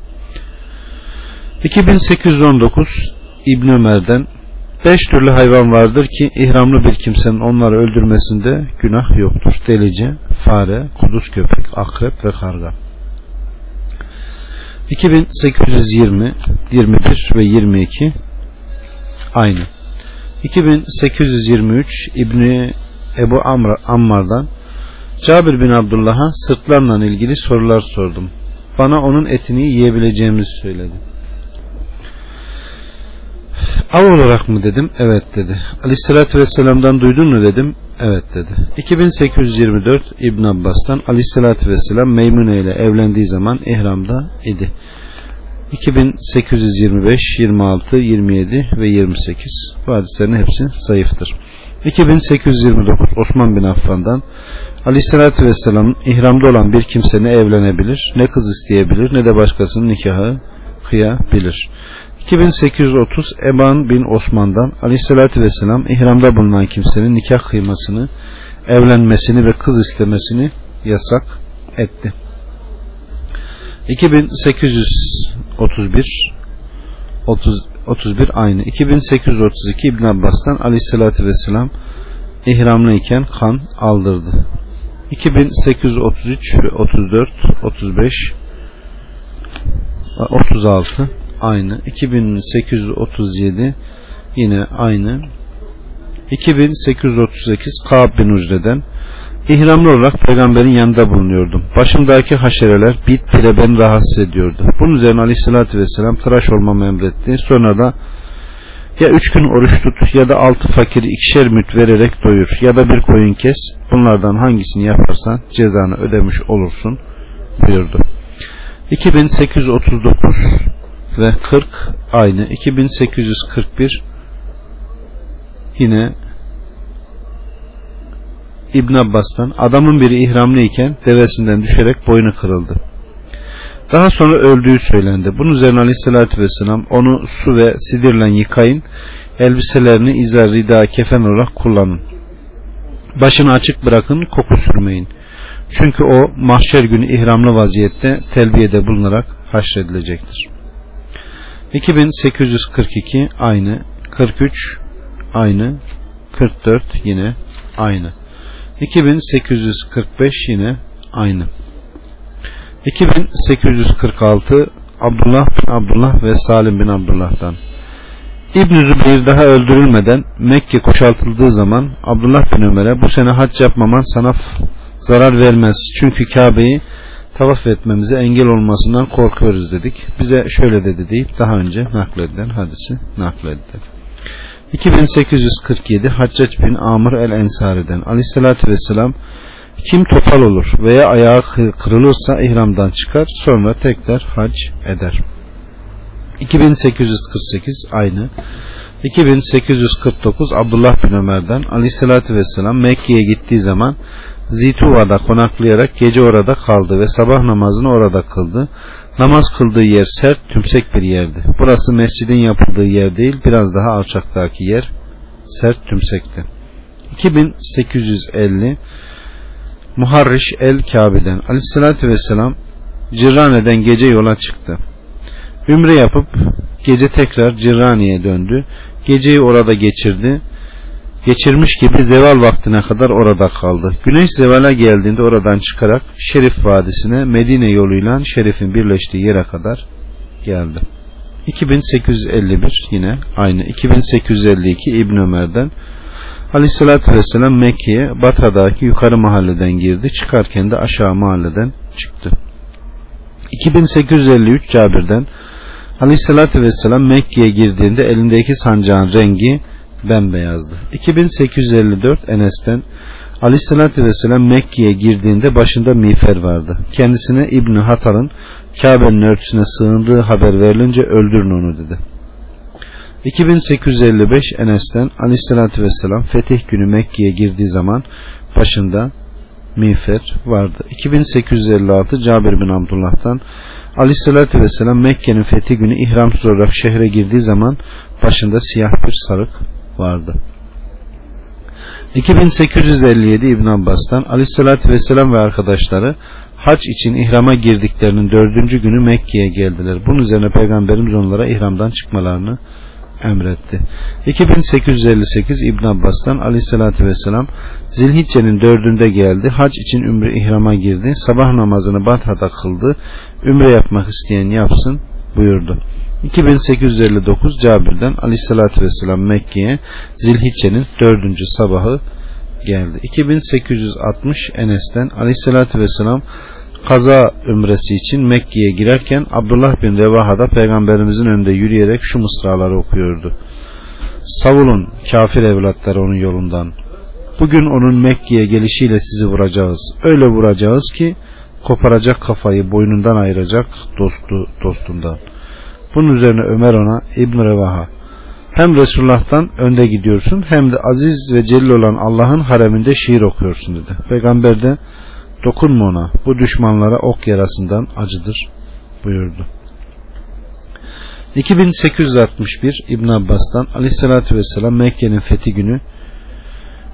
2819 İbn Ömer'den Beş türlü hayvan vardır ki ihramlı bir kimsenin onları öldürmesinde günah yoktur. Delice, fare, kuduz köpek, akrep ve karga. 2820, 21 ve 22 aynı. 2823 İbni Ebu Amr, Ammar'dan Cabir bin Abdullah'a sırtlarla ilgili sorular sordum. Bana onun etini yiyebileceğimizi söyledi. Av olarak mı dedim? Evet dedi. Aleyhissalatü vesselam'dan duydun mu dedim. Evet dedi. 2824 İbn Abbas'tan Aleyhisselatü Vesselam Meymune ile evlendiği zaman ihramda idi. 2825, 26, 27 ve 28 bu hadislerin hepsi zayıftır. 2829 Osman bin Affan'dan Aleyhisselatü Vesselam'ın ihramda olan bir kimse ne evlenebilir, ne kız isteyebilir, ne de başkasının nikahı kıyabilir. 2830 Eban bin Osman'dan Aleyhisselatü Vesselam ihramda bulunan kimsenin nikah kıymasını, evlenmesini ve kız istemesini yasak etti. 2831 30, 31 aynı. 2832 İbn Abbas'tan Aleyhisselatü Vesselam ihramlıyken kan aldırdı. 2833 ve 34 35 36 aynı. 2837 yine aynı. 2838 Kaab bin Ucre'den İhramlı olarak peygamberin yanında bulunuyordum. Başımdaki haşereler bit bile beni rahatsız ediyordu. Bunun üzerine aleyhissalatü vesselam tıraş olmamı emretti. Sonra da ya üç gün oruç tut ya da altı fakiri ikişer müt vererek doyur ya da bir koyun kes. Bunlardan hangisini yaparsan cezanı ödemiş olursun buyurdu. 2839 ve 40 aynı. 2841 yine İbn Abbas'tan adamın biri ihramlı iken devesinden düşerek boynu kırıldı. Daha sonra öldüğü söylendi. Bunun üzerine aleyhissalatü vesselam onu su ve sidirle yıkayın. Elbiselerini izar, rida, kefen olarak kullanın. Başını açık bırakın, koku sürmeyin. Çünkü o mahşer günü ihramlı vaziyette telbiyede bulunarak haşredilecektir. 2842 aynı, 43 aynı, 44 yine aynı. 2845 yine aynı. 2846 Abdullah bin Abdullah ve Salim bin Abdullah'tan. İbn Zübeyir daha öldürülmeden Mekke kuşatıldığı zaman Abdullah bin Ömer'e bu sene hac yapmaman sana zarar vermez. Çünkü Kabe'yi tavaf etmemize engel olmasından korkuyoruz dedik. Bize şöyle dedi deyip daha önce nakledilen hadisi nakletti. 2847 Haccac bin Amr el-Ensari'den Aleyhisselatü Vesselam kim topal olur veya ayağı kırılırsa ihramdan çıkar sonra tekrar hac eder. 2848 aynı. 2849 Abdullah bin Ömer'den Aleyhisselatü Vesselam Mekke'ye gittiği zaman Zituva'da konaklayarak gece orada kaldı ve sabah namazını orada kıldı. Namaz kıldığı yer sert, tümsek bir yerdi. Burası mescidin yapıldığı yer değil, biraz daha alçaktaki yer sert tümsekti. 2850 Muharriş el-Kabe'den Aleyhisselatü Vesselam Cirrane'den gece yola çıktı. Ümre yapıp gece tekrar Cirrane'ye döndü. Geceyi orada geçirdi geçirmiş gibi zeval vaktine kadar orada kaldı. Güneş zevale geldiğinde oradan çıkarak Şerif Vadisi'ne Medine yoluyla Şerif'in birleştiği yere kadar geldi. 2851 yine aynı 2852 İbn Ömer'den Aleyhissalatü Vesselam Mekke'ye Bata'daki yukarı mahalleden girdi. Çıkarken de aşağı mahalleden çıktı. 2853 Cabir'den Aleyhissalatü Vesselam Mekke'ye girdiğinde elindeki sancağın rengi bembeyazdı. 2854 Enes'ten Aleyhisselatü Vesselam Mekke'ye girdiğinde başında miğfer vardı. Kendisine İbni Hatal'ın Kabe'nin örtüsüne sığındığı haber verilince öldürün onu dedi. 2855 Enes'ten Aleyhisselatü Vesselam fetih günü Mekke'ye girdiği zaman başında miğfer vardı. 2856 Cabir bin Abdullah'tan Aleyhisselatü Vesselam Mekke'nin fethi günü ihramsız olarak şehre girdiği zaman başında siyah bir sarık vardı. 2857 İbn Abbas'tan Aleyhisselatü Vesselam ve arkadaşları hac için ihrama girdiklerinin dördüncü günü Mekke'ye geldiler. Bunun üzerine Peygamberimiz onlara ihramdan çıkmalarını emretti. 2858 İbn Abbas'tan Aleyhisselatü Vesselam Zilhicce'nin dördünde geldi. Hac için ümre ihrama girdi. Sabah namazını Batha'da kıldı. Ümre yapmak isteyen yapsın buyurdu. 2859 Cabir'den Aleyhisselatü Vesselam Mekke'ye Zilhicce'nin dördüncü sabahı geldi. 2860 Enes'ten Aleyhisselatü Vesselam kaza ümresi için Mekke'ye girerken Abdullah bin Revaha'da peygamberimizin önünde yürüyerek şu mısraları okuyordu. Savulun kafir evlatları onun yolundan. Bugün onun Mekke'ye gelişiyle sizi vuracağız. Öyle vuracağız ki koparacak kafayı boynundan ayıracak dostu dostundan. Bunun üzerine Ömer ona İbn Revaha hem Resulullah'tan önde gidiyorsun hem de aziz ve celil olan Allah'ın hareminde şiir okuyorsun dedi. Peygamber de dokunma ona bu düşmanlara ok yarasından acıdır buyurdu. 2861 İbn Abbas'tan Aleyhisselatü Vesselam Mekke'nin fethi günü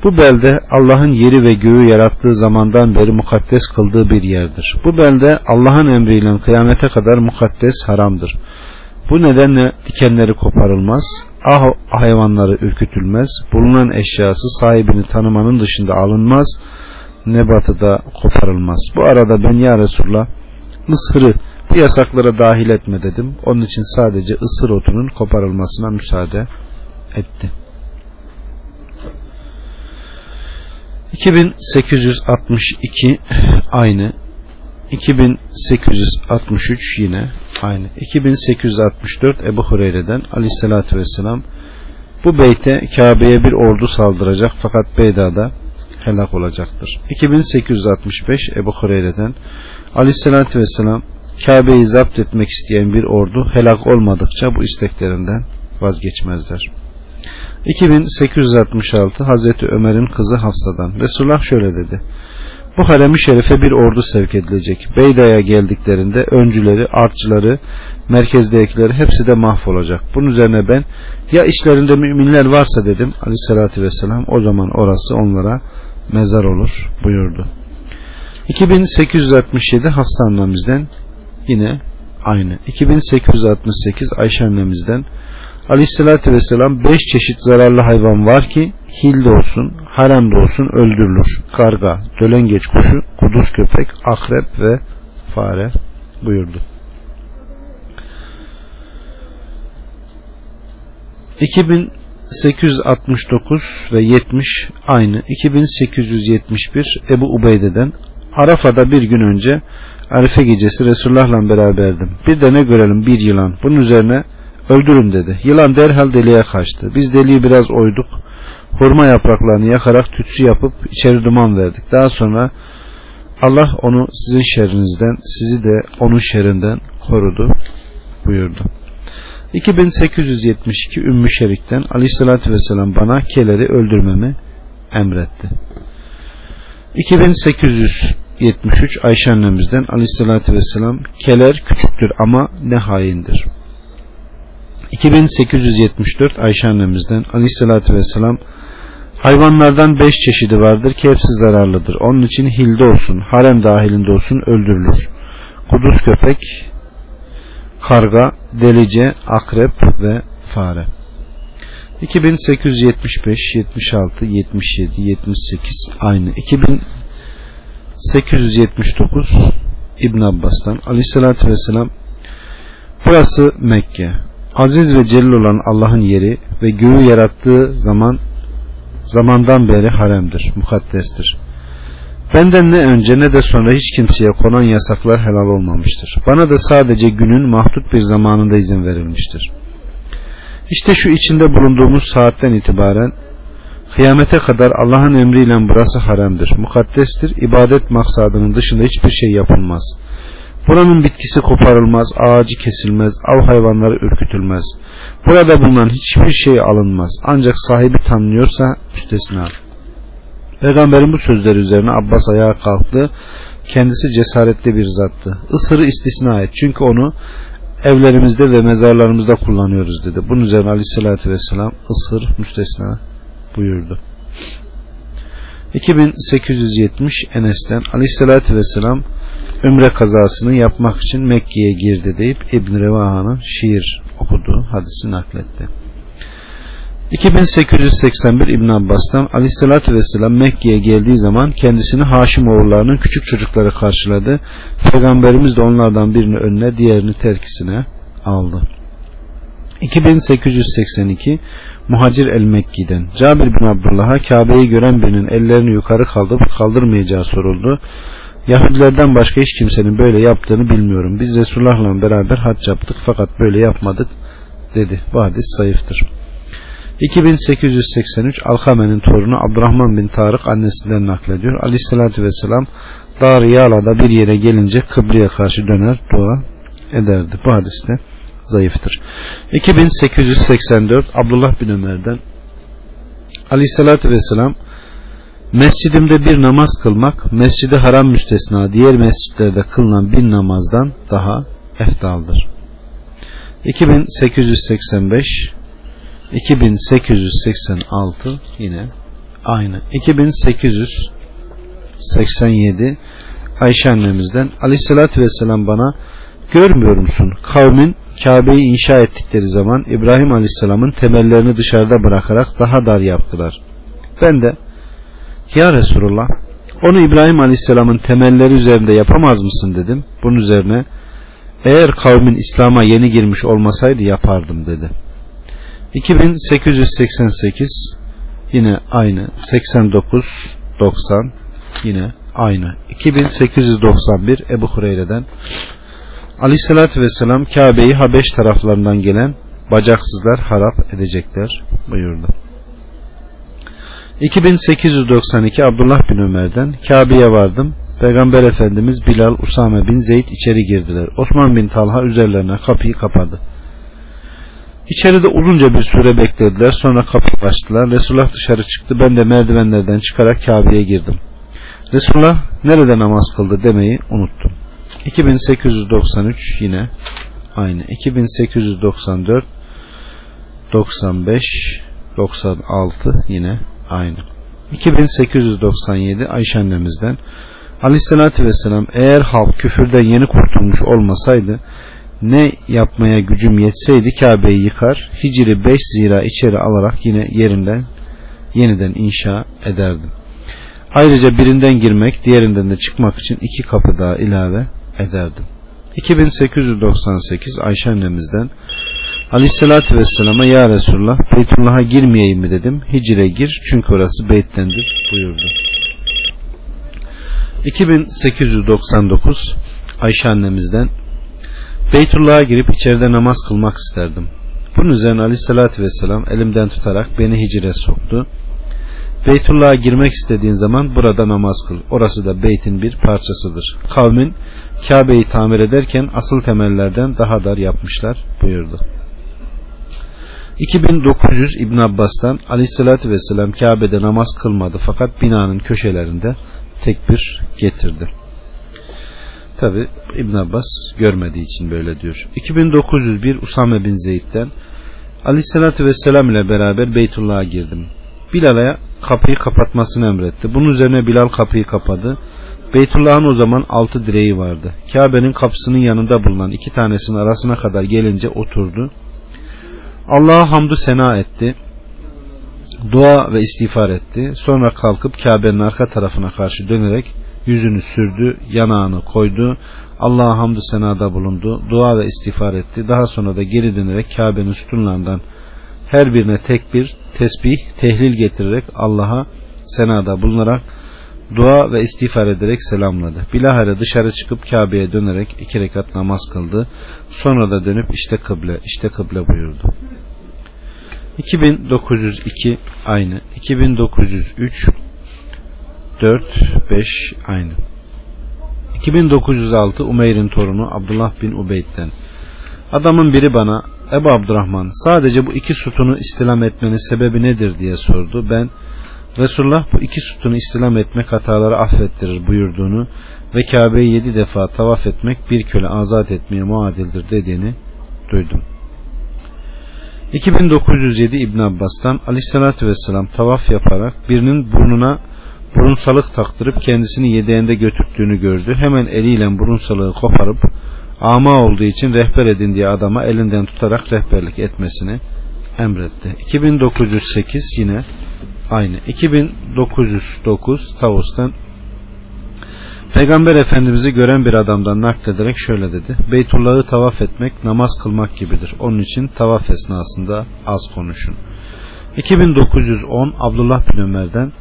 bu belde Allah'ın yeri ve göğü yarattığı zamandan beri mukaddes kıldığı bir yerdir. Bu belde Allah'ın emriyle kıyamete kadar mukaddes haramdır. Bu nedenle dikenleri koparılmaz, ah hayvanları ürkütülmez, bulunan eşyası sahibini tanımanın dışında alınmaz, nebatı da koparılmaz. Bu arada ben ya Resulullah ıshırı bu yasaklara dahil etme dedim. Onun için sadece ısır otunun koparılmasına müsaade etti. 2862 aynı 2863 yine aynı. 2864 Ebu Hureyre'den aleyhissalatü vesselam bu beyte Kabe'ye bir ordu saldıracak fakat Beyda'da helak olacaktır. 2865 Ebu Hureyre'den aleyhissalatü vesselam Kabe'yi zapt etmek isteyen bir ordu helak olmadıkça bu isteklerinden vazgeçmezler. 2866 Hazreti Ömer'in kızı Hafsa'dan Resulullah şöyle dedi bu harem-i şerife bir ordu sevk edilecek. Beyda'ya geldiklerinde öncüleri, artçıları, merkezdekileri hepsi de mahvolacak. Bunun üzerine ben ya içlerinde müminler varsa dedim aleyhissalatü vesselam o zaman orası onlara mezar olur buyurdu. 2867 Hafsa annemizden yine aynı. 2868 Ayşe annemizden Aleyhissalatü vesselam beş çeşit zararlı hayvan var ki hilde olsun, haremde olsun öldürülür. Karga, dölengeç kuşu, kuduz köpek, akrep ve fare buyurdu. 2869 ve 70 aynı 2871 Ebu Ubeyde'den Arafa'da bir gün önce Arife gecesi Resulullah'la beraberdim. Bir de ne görelim bir yılan. Bunun üzerine öldürün dedi. Yılan derhal deliğe kaçtı. Biz deliği biraz oyduk. Hurma yapraklarını yakarak tütsü yapıp içeri duman verdik. Daha sonra Allah onu sizin şerrinizden, sizi de onun şerrinden korudu buyurdu. 2872 Ümmü Şerik'ten Aleyhisselatü Vesselam bana keleri öldürmemi emretti. 2873 Ayşe annemizden Aleyhisselatü Vesselam keler küçüktür ama ne haindir. 2874 Ayşe annemizden Aleyhisselatü Vesselam hayvanlardan beş çeşidi vardır ki hepsi zararlıdır. Onun için hilde olsun, harem dahilinde olsun öldürülür. Kuduz köpek, karga, delice, akrep ve fare. 2875, 76, 77, 78 aynı. 2879 İbn Abbas'tan Aleyhisselatü Vesselam Burası Mekke aziz ve celil olan Allah'ın yeri ve göğü yarattığı zaman zamandan beri haremdir, mukaddestir. Benden ne önce ne de sonra hiç kimseye konan yasaklar helal olmamıştır. Bana da sadece günün mahdut bir zamanında izin verilmiştir. İşte şu içinde bulunduğumuz saatten itibaren kıyamete kadar Allah'ın emriyle burası haremdir, mukaddestir, ibadet maksadının dışında hiçbir şey yapılmaz.'' Buranın bitkisi koparılmaz, ağacı kesilmez, av hayvanları ürkütülmez. Burada bulunan hiçbir şey alınmaz. Ancak sahibi tanınıyorsa müstesna. Peygamberin bu sözleri üzerine Abbas ayağa kalktı. Kendisi cesaretli bir zattı. Isırı istisna et. Çünkü onu evlerimizde ve mezarlarımızda kullanıyoruz dedi. Bunun üzerine aleyhissalatü vesselam ısır müstesna buyurdu. 2870 Enes'ten aleyhissalatü vesselam Ümre kazasını yapmak için Mekke'ye girdi deyip İbn Revaha'nın şiir okuduğu hadisi nakletti. 2881 İbn Abbas'tan Aleyhisselatü Vesselam Mekke'ye geldiği zaman kendisini Haşim oğullarının küçük çocukları karşıladı. Peygamberimiz de onlardan birini önüne diğerini terkisine aldı. 2882 Muhacir el-Mekki'den Cabir bin Abdullah'a Kabe'yi gören birinin ellerini yukarı kaldırıp kaldırmayacağı soruldu. Yahudilerden başka hiç kimsenin böyle yaptığını bilmiyorum. Biz Resulullah'la beraber hac yaptık fakat böyle yapmadık dedi. Bu hadis zayıftır. 2883 Alkame'nin torunu Abdurrahman bin Tarık annesinden naklediyor. Aleyhissalatü vesselam Dar Yala'da bir yere gelince kıbleye karşı döner dua ederdi. Bu hadiste zayıftır. 2884 Abdullah bin Ömer'den Aleyhissalatü vesselam Mescidimde bir namaz kılmak mescidi haram müstesna diğer mescitlerde kılınan bin namazdan daha eftaldır. 2885 2886 yine aynı 2887 Ayşe annemizden Aleyhisselatü Vesselam bana görmüyor musun kavmin Kabe'yi inşa ettikleri zaman İbrahim Aleyhisselam'ın temellerini dışarıda bırakarak daha dar yaptılar. Ben de ya Resulullah onu İbrahim Aleyhisselam'ın temelleri üzerinde yapamaz mısın dedim. Bunun üzerine eğer kavmin İslam'a yeni girmiş olmasaydı yapardım dedi. 2888 yine aynı 89 90 yine aynı 2891 Ebu Hureyre'den Aleyhisselatü Vesselam Kabe'yi Habeş taraflarından gelen bacaksızlar harap edecekler buyurdu. 2892 Abdullah bin Ömer'den Kabe'ye vardım. Peygamber Efendimiz Bilal, Usame bin Zeyd içeri girdiler. Osman bin Talha üzerlerine kapıyı kapadı. İçeride uzunca bir süre beklediler. Sonra kapıyı açtılar. Resulullah dışarı çıktı. Ben de merdivenlerden çıkarak Kabe'ye girdim. Resulullah nerede namaz kıldı demeyi unuttum. 2893 yine aynı. 2894 95 96 yine aynı. 2897 Ayşe annemizden Aleyhisselatü Vesselam eğer halk küfürden yeni kurtulmuş olmasaydı ne yapmaya gücüm yetseydi Kabe'yi yıkar Hicri 5 zira içeri alarak yine yerinden yeniden inşa ederdim. Ayrıca birinden girmek diğerinden de çıkmak için iki kapı daha ilave ederdim. 2898 Ayşe annemizden Aleyhissalatü Vesselam'a Ya Resulullah Beytullah'a girmeyeyim mi dedim. Hicre gir çünkü orası beyttendir buyurdu. 2899 Ayşe annemizden Beytullah'a girip içeride namaz kılmak isterdim. Bunun üzerine Aleyhissalatü Vesselam elimden tutarak beni hicre soktu. Beytullah'a girmek istediğin zaman burada namaz kıl. Orası da beytin bir parçasıdır. Kavmin Kabe'yi tamir ederken asıl temellerden daha dar yapmışlar buyurdu. 2900 İbn Abbas'tan Aleyhisselatü Vesselam Kabe'de namaz kılmadı fakat binanın köşelerinde tekbir getirdi. Tabi İbn Abbas görmediği için böyle diyor. 2901 Usame bin Zeyd'den Aleyhisselatü Vesselam ile beraber Beytullah'a girdim. Bilal'a kapıyı kapatmasını emretti. Bunun üzerine Bilal kapıyı kapadı. Beytullah'ın o zaman altı direği vardı. Kabe'nin kapısının yanında bulunan iki tanesinin arasına kadar gelince oturdu. Allah'a hamdü sena etti. Dua ve istiğfar etti. Sonra kalkıp Kabe'nin arka tarafına karşı dönerek yüzünü sürdü, yanağını koydu. Allah'a hamdü senada bulundu. Dua ve istiğfar etti. Daha sonra da geri dönerek Kabe'nin sütunlarından her birine tek bir tesbih, tehlil getirerek Allah'a senada bulunarak dua ve istiğfar ederek selamladı. Bilahare dışarı çıkıp Kabe'ye dönerek iki rekat namaz kıldı. Sonra da dönüp işte kıble, işte kıble buyurdu. 2902 aynı. 2903 4 5 aynı. 2906 Umeyr'in torunu Abdullah bin Ubeyd'den. Adamın biri bana Ebu Abdurrahman sadece bu iki sütunu istilam etmenin sebebi nedir diye sordu. Ben Resulullah bu iki sütunu istilam etmek hataları affettirir buyurduğunu ve Kabe'yi yedi defa tavaf etmek bir köle azat etmeye muadildir dediğini duydum. 2907 İbn Abbas'tan Aleyhisselatü Vesselam tavaf yaparak birinin burnuna burunsalık taktırıp kendisini yedeğinde götürdüğünü gördü. Hemen eliyle burunsalığı koparıp ama olduğu için rehber edindiği adama elinden tutarak rehberlik etmesini emretti. 2908 yine aynı. 2909 Tavus'tan Peygamber Efendimiz'i gören bir adamdan naklederek şöyle dedi. Beytullah'ı tavaf etmek namaz kılmak gibidir. Onun için tavaf esnasında az konuşun. 2910 Abdullah bin Ömer'den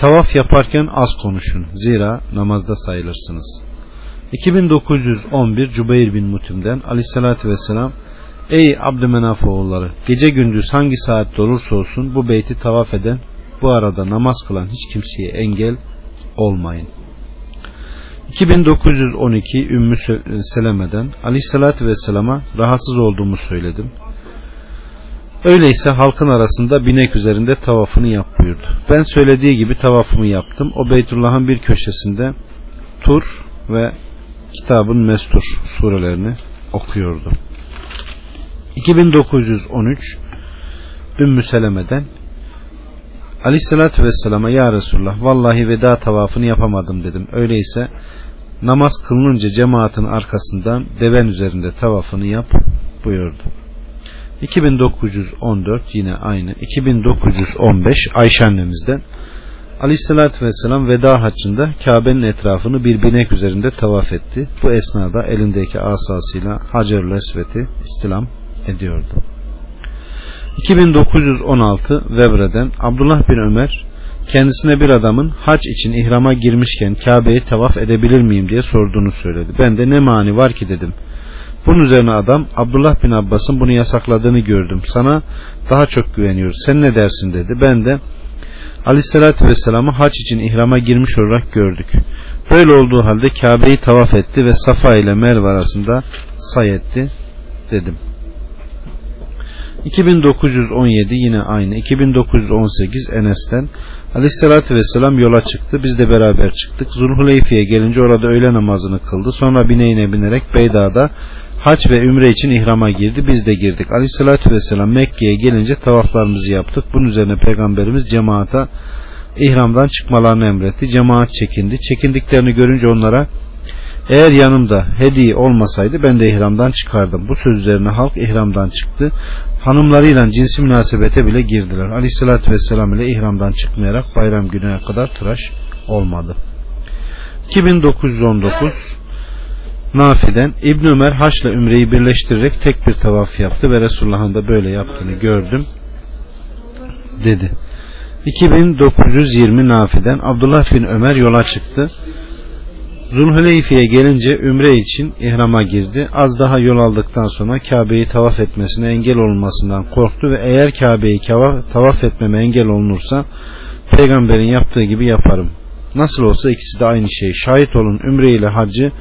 tavaf yaparken az konuşun. Zira namazda sayılırsınız. 2911 Cübeyr bin Mutim'den Aleyhisselatü Vesselam Ey Abdümenaf oğulları gece gündüz hangi saatte olursa olsun bu beyti tavaf eden bu arada namaz kılan hiç kimseye engel olmayın. 2912 Ümmü Seleme'den Aleyhisselatü Vesselam'a rahatsız olduğumu söyledim. Öyleyse halkın arasında binek üzerinde tavafını yap buyurdu. Ben söylediği gibi tavafımı yaptım. O Beytullah'ın bir köşesinde Tur ve kitabın Mestur surelerini okuyordu. 2913 Ümmü Seleme'den Aleyhissalatü Vesselam'a Ya Resulullah vallahi veda tavafını yapamadım dedim. Öyleyse namaz kılınınca cemaatin arkasından deven üzerinde tavafını yap buyurdu. 2914 yine aynı. 2915 Ayşe annemizden Aleyhisselatü Vesselam veda haccında Kabe'nin etrafını bir binek üzerinde tavaf etti. Bu esnada elindeki asasıyla Hacer-ül Esvet'i istilam ediyordu. 2916 Vebre'den Abdullah bin Ömer kendisine bir adamın hac için ihrama girmişken Kabe'yi tavaf edebilir miyim diye sorduğunu söyledi. Ben de ne mani var ki dedim. Bunun üzerine adam Abdullah bin Abbas'ın bunu yasakladığını gördüm. Sana daha çok güveniyoruz. Sen ne dersin dedi. Ben de Aleyhisselatü Vesselam'ı hac için ihrama girmiş olarak gördük. Böyle olduğu halde Kabe'yi tavaf etti ve Safa ile Merve arasında say etti dedim. 2917 yine aynı. 2918 Enes'ten Aleyhisselatü Vesselam yola çıktı. Biz de beraber çıktık. Zulhuleyfi'ye gelince orada öğle namazını kıldı. Sonra bineğine binerek Beyda'da hac ve ümre için ihrama girdi. Biz de girdik. Aleyhissalatü vesselam Mekke'ye gelince tavaflarımızı yaptık. Bunun üzerine peygamberimiz cemaata ihramdan çıkmalarını emretti. Cemaat çekindi. Çekindiklerini görünce onlara eğer yanımda hediye olmasaydı ben de ihramdan çıkardım. Bu söz üzerine halk ihramdan çıktı. Hanımlarıyla cinsi münasebete bile girdiler. Aleyhissalatü vesselam ile ihramdan çıkmayarak bayram gününe kadar tıraş olmadı. 2919 Nafi'den İbn Ömer haçla ümreyi birleştirerek tek bir tavaf yaptı ve Resulullah'ın da böyle yaptığını gördüm dedi. 2920 Nafi'den Abdullah bin Ömer yola çıktı. Zulhuleyfi'ye gelince ümre için ihrama girdi. Az daha yol aldıktan sonra Kabe'yi tavaf etmesine engel olmasından korktu ve eğer Kabe'yi tavaf etmeme engel olunursa peygamberin yaptığı gibi yaparım. Nasıl olsa ikisi de aynı şey. Şahit olun ümre ile hacı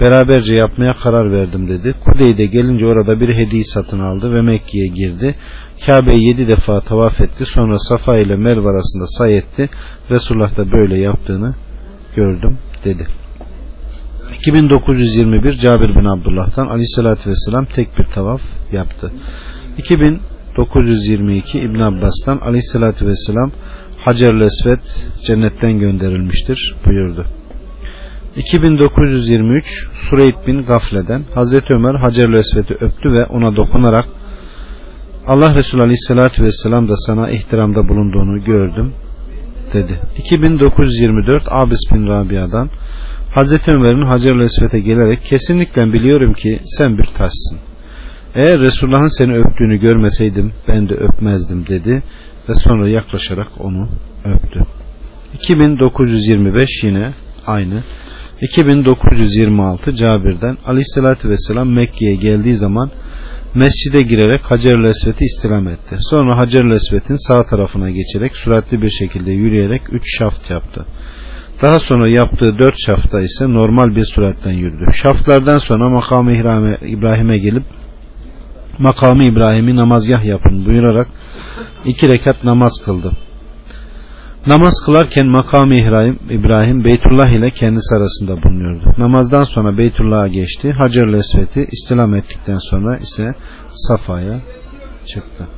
beraberce yapmaya karar verdim dedi. Kudeyde gelince orada bir hediye satın aldı ve Mekke'ye girdi. Kabe'yi yedi defa tavaf etti. Sonra Safa ile Merve arasında say etti. Resulullah da böyle yaptığını gördüm dedi. 2921 Cabir bin Abdullah'tan Aleyhisselatü Vesselam tek bir tavaf yaptı. 2922 İbn Abbas'tan Aleyhisselatü Vesselam Hacer-ül Esved cennetten gönderilmiştir buyurdu. 2923 Sureyd bin Gafle'den Hazreti Ömer Hacer-ül Esved'i öptü ve ona dokunarak Allah Resulü Aleyhisselatü Vesselam da sana ihtiramda bulunduğunu gördüm dedi. 2924 Abis bin Rabia'dan Hazreti Ömer'in Hacer-ül Esved'e gelerek kesinlikle biliyorum ki sen bir taşsın. Eğer Resulullah'ın seni öptüğünü görmeseydim ben de öpmezdim dedi ve sonra yaklaşarak onu öptü. 2925 yine aynı. 2926 Cabir'den Aleyhisselatü Vesselam Mekke'ye geldiği zaman mescide girerek Hacer-ül Esvet'i istilam etti. Sonra Hacer-ül Esvet'in sağ tarafına geçerek süratli bir şekilde yürüyerek üç şaft yaptı. Daha sonra yaptığı dört şafta ise normal bir süratten yürüdü. Şaftlardan sonra makamı İbrahim'e gelip makamı İbrahim'i namazgah yapın buyurarak iki rekat namaz kıldı. Namaz kılarken makamı İbrahim, İbrahim Beytullah ile kendisi arasında bulunuyordu. Namazdan sonra Beytullah'a geçti. Hacer-ül Esved'i istilam ettikten sonra ise Safa'ya çıktı.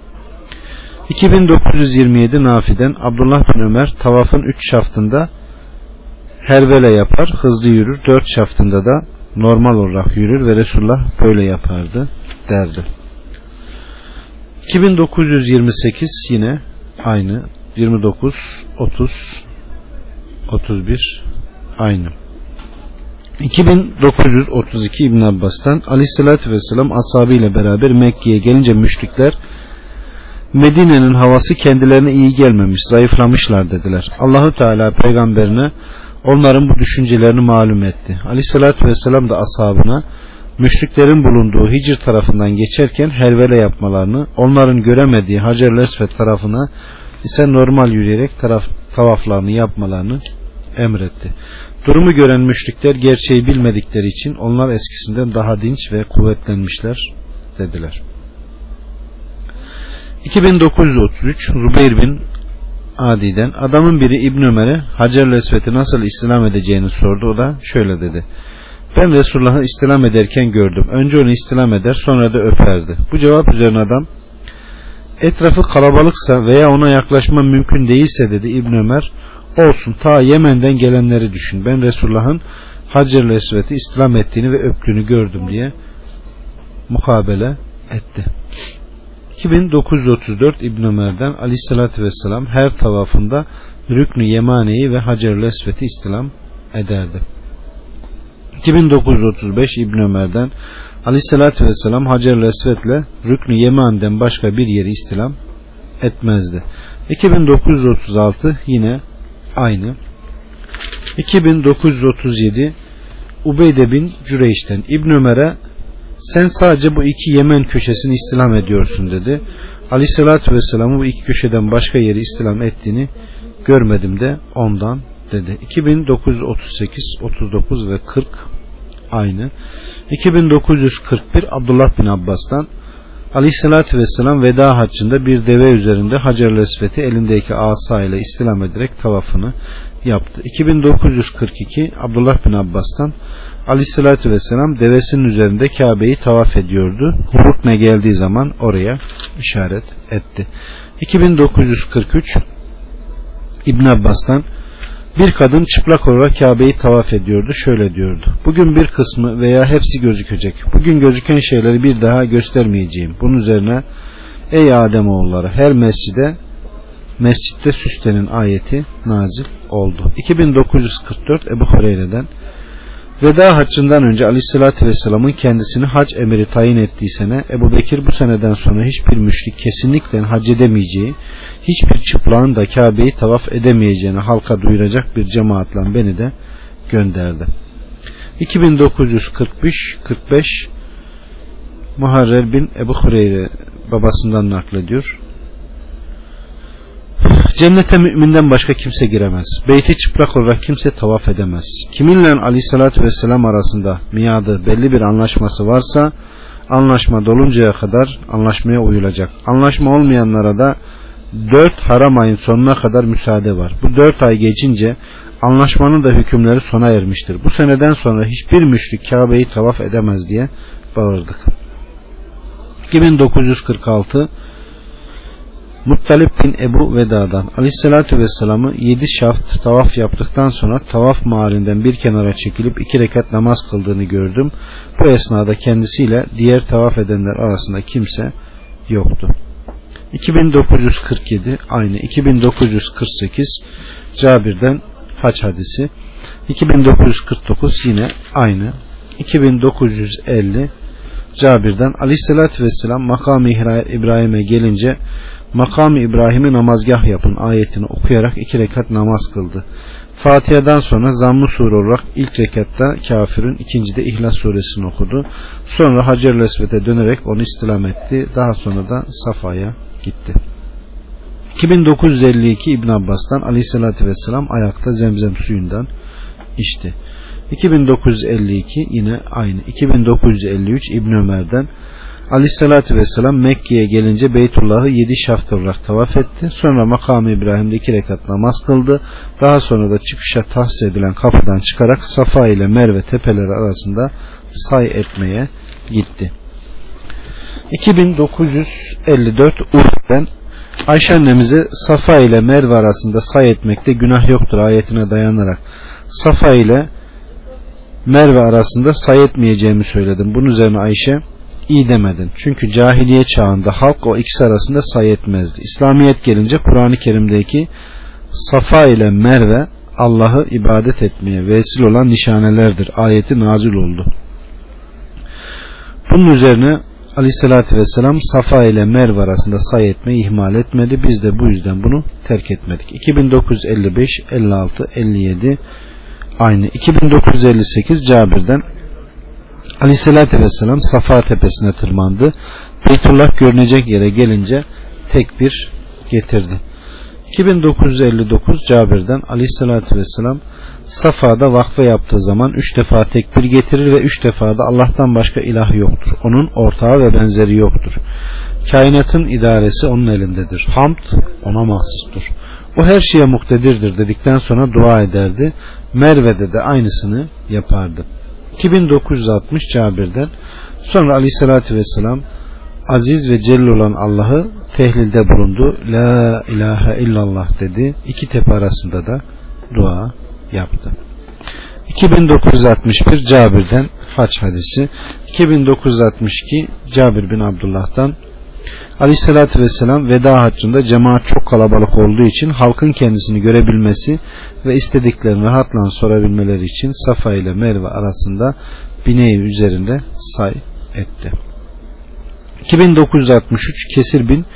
2927 Nafi'den Abdullah bin Ömer tavafın 3 şaftında hervele yapar, hızlı yürür. 4 şaftında da normal olarak yürür ve Resulullah böyle yapardı derdi. 2928 yine aynı 29, 30, 31 aynı. 2932 İbn Abbas'tan Aleyhisselatü Vesselam ashabıyla beraber Mekke'ye gelince müşrikler Medine'nin havası kendilerine iyi gelmemiş, zayıflamışlar dediler. Allahu Teala peygamberine onların bu düşüncelerini malum etti. Aleyhisselatü Vesselam da ashabına müşriklerin bulunduğu Hicr tarafından geçerken helvele yapmalarını, onların göremediği Hacer-i tarafına ise normal yürüyerek taraf, tavaflarını yapmalarını emretti. Durumu gören müşrikler gerçeği bilmedikleri için onlar eskisinden daha dinç ve kuvvetlenmişler dediler. 2933 Zubeyr bin Adi'den adamın biri İbn Ömer'e Hacer Lesvet'i nasıl İslam edeceğini sordu. O da şöyle dedi. Ben Resulullah'ı istilam ederken gördüm. Önce onu istilam eder sonra da öperdi. Bu cevap üzerine adam etrafı kalabalıksa veya ona yaklaşma mümkün değilse dedi İbn Ömer olsun ta Yemen'den gelenleri düşün. Ben Resulullah'ın Hacer Lesvet'i istilam ettiğini ve öptüğünü gördüm diye mukabele etti. 2934 İbn Ömer'den Aleyhisselatü Vesselam her tavafında Rüknü Yemane'yi ve Hacer Lesvet'i istilam ederdi. 2935 İbn Ömer'den Aleyhisselatü Vesselam Hacer Lesvet'le Rüknü Yeman'den başka bir yeri istilam etmezdi. 2936 yine aynı. 2937 Ubeyde bin Cüreyş'ten İbn Ömer'e sen sadece bu iki Yemen köşesini istilam ediyorsun dedi. Aleyhissalatü Vesselam'ı bu iki köşeden başka yeri istilam ettiğini görmedim de ondan dedi. 2938, 39 ve 40 aynı. 2941 Abdullah bin Abbas'tan Aleyhissalatü Vesselam veda haccında bir deve üzerinde Esvet'i elindeki asa ile istilam ederek tavafını yaptı. 2942 Abdullah bin Abbas'tan Aleyhissalatü Vesselam devesinin üzerinde Kabe'yi tavaf ediyordu. Rukne geldiği zaman oraya işaret etti. 2943 İbn Abbas'tan bir kadın çıplak olarak Kabe'yi tavaf ediyordu. Şöyle diyordu. Bugün bir kısmı veya hepsi gözükecek. Bugün gözüken şeyleri bir daha göstermeyeceğim. Bunun üzerine ey Adem oğulları her mescide mescitte süslenin ayeti nazil oldu. 2944 Ebu Hureyre'den Veda haccından önce Aleyhisselatü Vesselam'ın kendisini hac emiri tayin ettiği sene Ebu Bekir bu seneden sonra hiçbir müşrik kesinlikle hac edemeyeceği, hiçbir çıplağın da Kabe'yi tavaf edemeyeceğini halka duyuracak bir cemaatle beni de gönderdi. 2945 Muharrer bin Ebu Hureyre babasından naklediyor. Cennete müminden başka kimse giremez. Beyti çıplak olarak kimse tavaf edemez. Kiminle aleyhissalatü vesselam arasında miadı belli bir anlaşması varsa anlaşma doluncaya kadar anlaşmaya uyulacak. Anlaşma olmayanlara da dört haram ayın sonuna kadar müsaade var. Bu dört ay geçince anlaşmanın da hükümleri sona ermiştir. Bu seneden sonra hiçbir müşrik Kabe'yi tavaf edemez diye bağırdık. 2946 Muttalip bin Ebu Veda'dan Aleyhisselatü Vesselam'ı yedi şaft tavaf yaptıktan sonra tavaf mahallinden bir kenara çekilip iki rekat namaz kıldığını gördüm. Bu esnada kendisiyle diğer tavaf edenler arasında kimse yoktu. 2947 aynı 2948 Cabir'den haç hadisi 2949 yine aynı 2950 Cabir'den Aleyhisselatü Vesselam makam İbrahim'e gelince makam İbrahim'i namazgah yapın ayetini okuyarak iki rekat namaz kıldı. Fatiha'dan sonra zammı sure olarak ilk rekatta kafirin ikincide İhlas suresini okudu. Sonra Hacer-i dönerek onu istilam etti. Daha sonra da Safa'ya gitti. 2952 İbn Abbas'tan Aleyhisselatü Vesselam ayakta zemzem suyundan içti. 2952 yine aynı. 2953 İbn Ömer'den Aleyhissalatü Vesselam Mekke'ye gelince Beytullah'ı yedi şaft olarak tavaf etti. Sonra makamı İbrahim'de iki rekat namaz kıldı. Daha sonra da çıkışa tahsis edilen kapıdan çıkarak Safa ile Merve tepeleri arasında say etmeye gitti. 2954 Urf'ten Ayşe annemize Safa ile Merve arasında say etmekte günah yoktur ayetine dayanarak Safa ile Merve arasında say etmeyeceğimi söyledim. Bunun üzerine Ayşe iyi demedin. Çünkü cahiliye çağında halk o ikisi arasında say etmezdi. İslamiyet gelince Kur'an-ı Kerim'deki Safa ile Merve Allah'ı ibadet etmeye vesile olan nişanelerdir. Ayeti nazil oldu. Bunun üzerine Aleyhisselatü Vesselam Safa ile Merve arasında say etmeyi ihmal etmedi. Biz de bu yüzden bunu terk etmedik. 2955, 56, 57 aynı. 2958 Cabir'den Aleyhisselatü Vesselam Safa tepesine tırmandı. Beytullah görünecek yere gelince tekbir getirdi. 2959 Cabir'den Aleyhisselatü Vesselam Safa'da vakfe yaptığı zaman üç defa tekbir getirir ve üç defa da Allah'tan başka ilah yoktur. Onun ortağı ve benzeri yoktur. Kainatın idaresi onun elindedir. Hamd ona mahsustur. O her şeye muktedirdir dedikten sonra dua ederdi. Merve'de de aynısını yapardı. 2960 Cabir'den sonra aleyhissalatü vesselam aziz ve celil olan Allah'ı tehlilde bulundu. La ilahe illallah dedi. İki tepe arasında da dua yaptı. 2961 Cabir'den haç hadisi 2962 Cabir bin Abdullah'tan Aleyhissalatü Vesselam veda haccında cemaat çok kalabalık olduğu için halkın kendisini görebilmesi ve istediklerini rahatla sorabilmeleri için Safa ile Merve arasında bineği üzerinde say etti. 2963 Kesir bin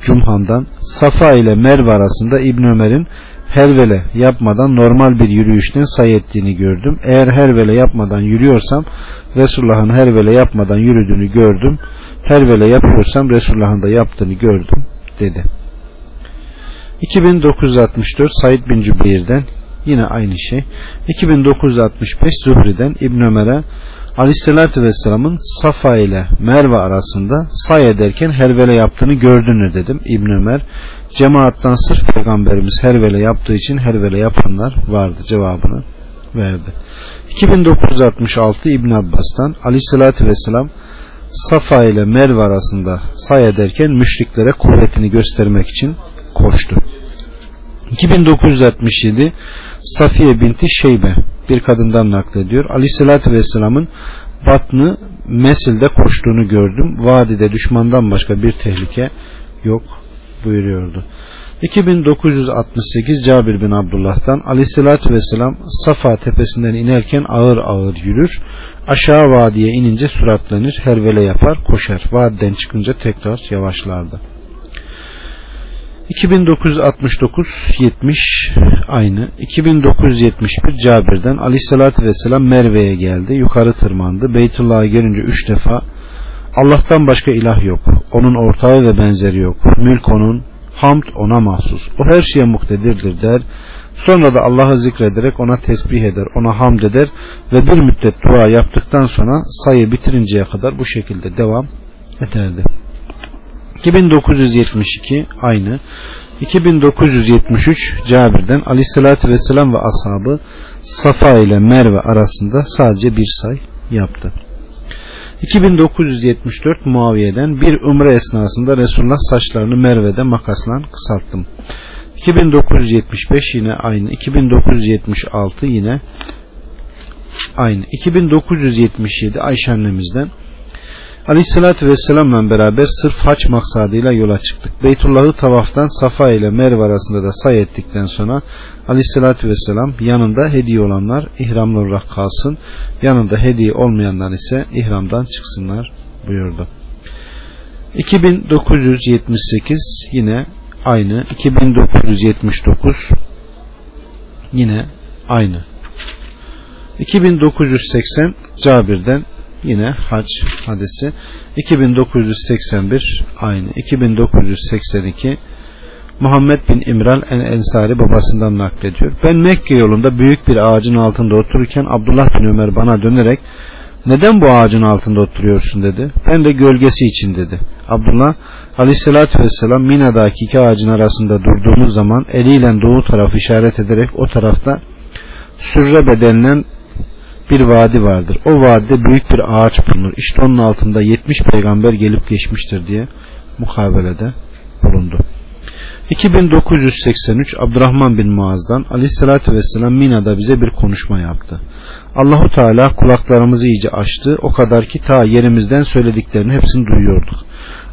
Cumhan'dan Safa ile Merve arasında İbn Ömer'in hervele yapmadan normal bir yürüyüşten say ettiğini gördüm. Eğer hervele yapmadan yürüyorsam Resulullah'ın hervele yapmadan yürüdüğünü gördüm. Hervele yapıyorsam Resulullah'ın da yaptığını gördüm dedi. 2964 Said bin Cübeyr'den yine aynı şey. 2965 Zuhri'den İbn Ömer'e Aleyhisselatü Vesselam'ın Safa ile Merve arasında say ederken hervele yaptığını gördün dedim. İbn Ömer cemaattan sırf peygamberimiz hervele yaptığı için hervele yapanlar vardı cevabını verdi. 2966 İbn Abbas'tan Aleyhisselatü Vesselam Safa ile Merve arasında say ederken müşriklere kuvvetini göstermek için koştu. 2967 Safiye binti Şeybe bir kadından naklediyor. Aleyhissalatü Vesselam'ın batını Mesil'de koştuğunu gördüm. Vadide düşmandan başka bir tehlike yok buyuruyordu. 2968 Cabir bin Abdullah'tan Aleyhisselatü Vesselam Safa tepesinden inerken ağır ağır yürür. Aşağı vadiye inince suratlanır, hervele yapar, koşar. Vadiden çıkınca tekrar yavaşlardı. 2969 70 aynı 2971 Cabir'den Aleyhisselatü Vesselam Merve'ye geldi yukarı tırmandı Beytullah'a gelince üç defa Allah'tan başka ilah yok onun ortağı ve benzeri yok. Mülk onun hamd ona mahsus. O her şeye muktedirdir der. Sonra da Allah'ı zikrederek ona tesbih eder ona hamd eder ve bir müddet dua yaptıktan sonra sayı bitirinceye kadar bu şekilde devam ederdi. 2972 aynı. 2973 Cabir'den Aleyhisselatü Vesselam ve ashabı Safa ile Merve arasında sadece bir say yaptı. 2974 Muaviye'den bir umre esnasında Resulullah saçlarını Merve'de makasla kısalttım. 2975 yine aynı. 2976 yine aynı. 2977 Ayşe annemizden Aleyhissalatü Vesselam'la beraber sırf haç maksadıyla yola çıktık. Beytullah'ı tavaftan Safa ile Merve arasında da say ettikten sonra Aleyhissalatü Vesselam yanında hediye olanlar ihramlı olarak kalsın. Yanında hediye olmayanlar ise ihramdan çıksınlar buyurdu. 2978 yine aynı. 2979 yine aynı. 2980 Cabir'den Yine hac hadisi 2981 aynı 2982 Muhammed bin İmran en Ensari babasından naklediyor. Ben Mekke yolunda büyük bir ağacın altında otururken Abdullah bin Ömer bana dönerek neden bu ağacın altında oturuyorsun dedi. Ben de gölgesi için dedi. Abdullah aleyhissalatü vesselam Mina'daki iki ağacın arasında durduğumuz zaman eliyle doğu tarafı işaret ederek o tarafta sürre bedenilen bir vadi vardır. O vadide büyük bir ağaç bulunur. İşte onun altında 70 peygamber gelip geçmiştir diye mukabelede bulundu. 2983 Abdurrahman bin Muaz'dan Aleyhisselatü Vesselam Mina'da bize bir konuşma yaptı. Allahu Teala kulaklarımızı iyice açtı. O kadar ki ta yerimizden söylediklerini hepsini duyuyorduk.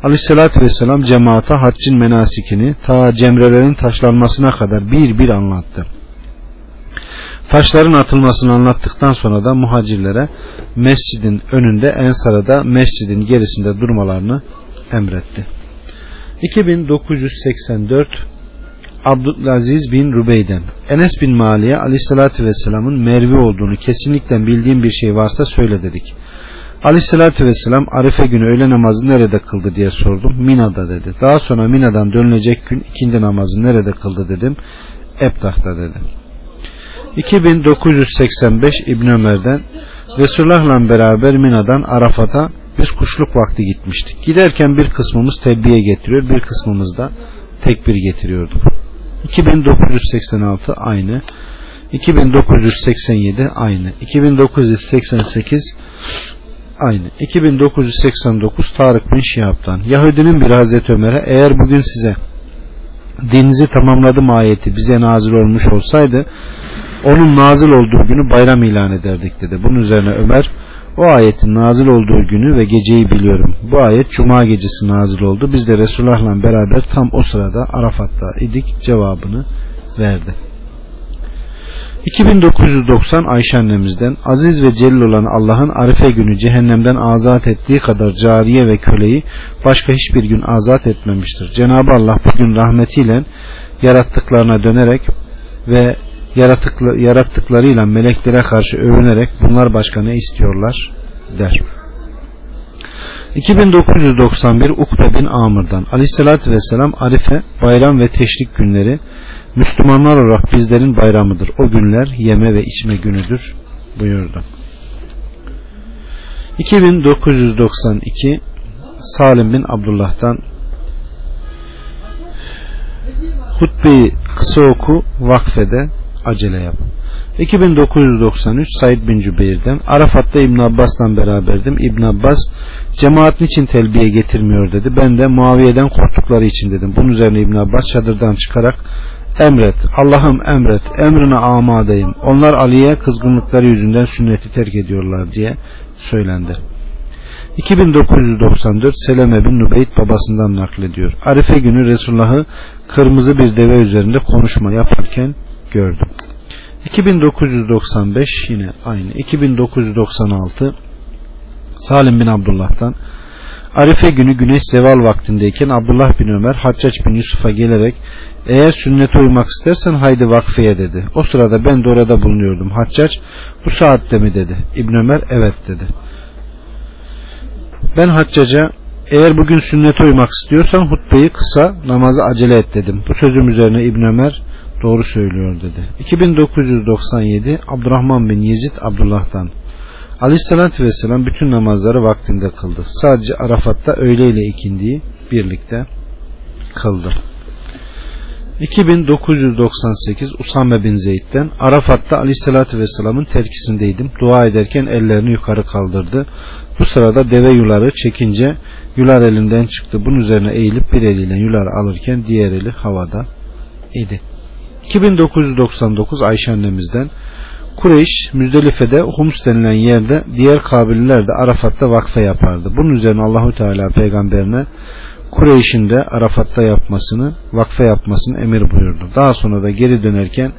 Aleyhisselatü Vesselam cemaata haccın menasikini ta cemrelerin taşlanmasına kadar bir bir anlattı. Taşların atılmasını anlattıktan sonra da muhacirlere mescidin önünde Ensar'a da mescidin gerisinde durmalarını emretti. 2984 Abdülaziz bin Rubey'den Enes bin Mali'ye aleyhissalatü vesselamın Mervi olduğunu kesinlikle bildiğim bir şey varsa söyle dedik. Aleyhissalatü vesselam Arife günü öğle namazı nerede kıldı diye sordum. Mina'da dedi. Daha sonra Mina'dan dönülecek gün ikindi namazı nerede kıldı dedim. Ebtah'ta dedi. 2985 İbn Ömer'den Resulullah'la beraber Mina'dan Arafat'a biz kuşluk vakti gitmiştik. Giderken bir kısmımız telbiye getiriyor, bir kısmımız da tekbir getiriyorduk. 2986 aynı. 2987 aynı. 2988 aynı. 2989 Tarık bin Şihab'dan. Yahudinin bir Hazreti Ömer'e eğer bugün size dininizi tamamladım ayeti bize nazil olmuş olsaydı onun nazil olduğu günü bayram ilan ederdik dedi. Bunun üzerine Ömer o ayetin nazil olduğu günü ve geceyi biliyorum. Bu ayet cuma gecesi nazil oldu. Biz de Resulullah'la beraber tam o sırada Arafat'ta idik cevabını verdi. 2990 Ayşe annemizden aziz ve celil olan Allah'ın Arife günü cehennemden azat ettiği kadar cariye ve köleyi başka hiçbir gün azat etmemiştir. Cenab-ı Allah bugün rahmetiyle yarattıklarına dönerek ve yarattıklı, yarattıklarıyla meleklere karşı övünerek bunlar başka ne istiyorlar der. 2991 Ukbe bin Amr'dan Aleyhisselatü Vesselam Arife, bayram ve teşrik günleri Müslümanlar olarak bizlerin bayramıdır. O günler yeme ve içme günüdür buyurdu. 2992 Salim bin Abdullah'tan hutbeyi kısa oku vakfede acele yap. 2993 Said bin Cübeyr'den Arafat'ta İbn Abbas'la beraberdim. İbn Abbas cemaat için telbiye getirmiyor dedi. Ben de Muaviye'den korktukları için dedim. Bunun üzerine İbn Abbas çadırdan çıkarak emret Allah'ım emret emrine amadeyim. Onlar Ali'ye kızgınlıkları yüzünden sünneti terk ediyorlar diye söylendi. 2994 Seleme bin Nubeyt babasından naklediyor. Arife günü Resulullah'ı kırmızı bir deve üzerinde konuşma yaparken gördüm. 2995 yine aynı. 2996 Salim bin Abdullah'tan Arife günü güneş zeval vaktindeyken Abdullah bin Ömer Haccac bin Yusuf'a gelerek eğer sünnete uymak istersen haydi vakfeye dedi. O sırada ben de orada bulunuyordum. Haccac bu saatte mi dedi. İbn Ömer evet dedi. Ben Haccac'a eğer bugün sünnete uymak istiyorsan hutbeyi kısa namazı acele et dedim. Bu sözüm üzerine İbn Ömer doğru söylüyor dedi. 2997 Abdurrahman bin Yezid Abdullah'tan Aleyhisselatü Vesselam bütün namazları vaktinde kıldı. Sadece Arafat'ta öğle ile ikindiyi birlikte kıldı. 2998 Usame bin Zeyd'den Arafat'ta Aleyhisselatü Vesselam'ın terkisindeydim. Dua ederken ellerini yukarı kaldırdı. Bu sırada deve yuları çekince yular elinden çıktı. Bunun üzerine eğilip bir eliyle yular alırken diğer eli havada idi. 2999 Ayşe annemizden Kureyş Müzdelife'de Hums denilen yerde diğer kabililer de Arafat'ta vakfe yapardı. Bunun üzerine Allahu Teala peygamberine Kureyş'in de Arafat'ta yapmasını, vakfe yapmasını emir buyurdu. Daha sonra da geri dönerken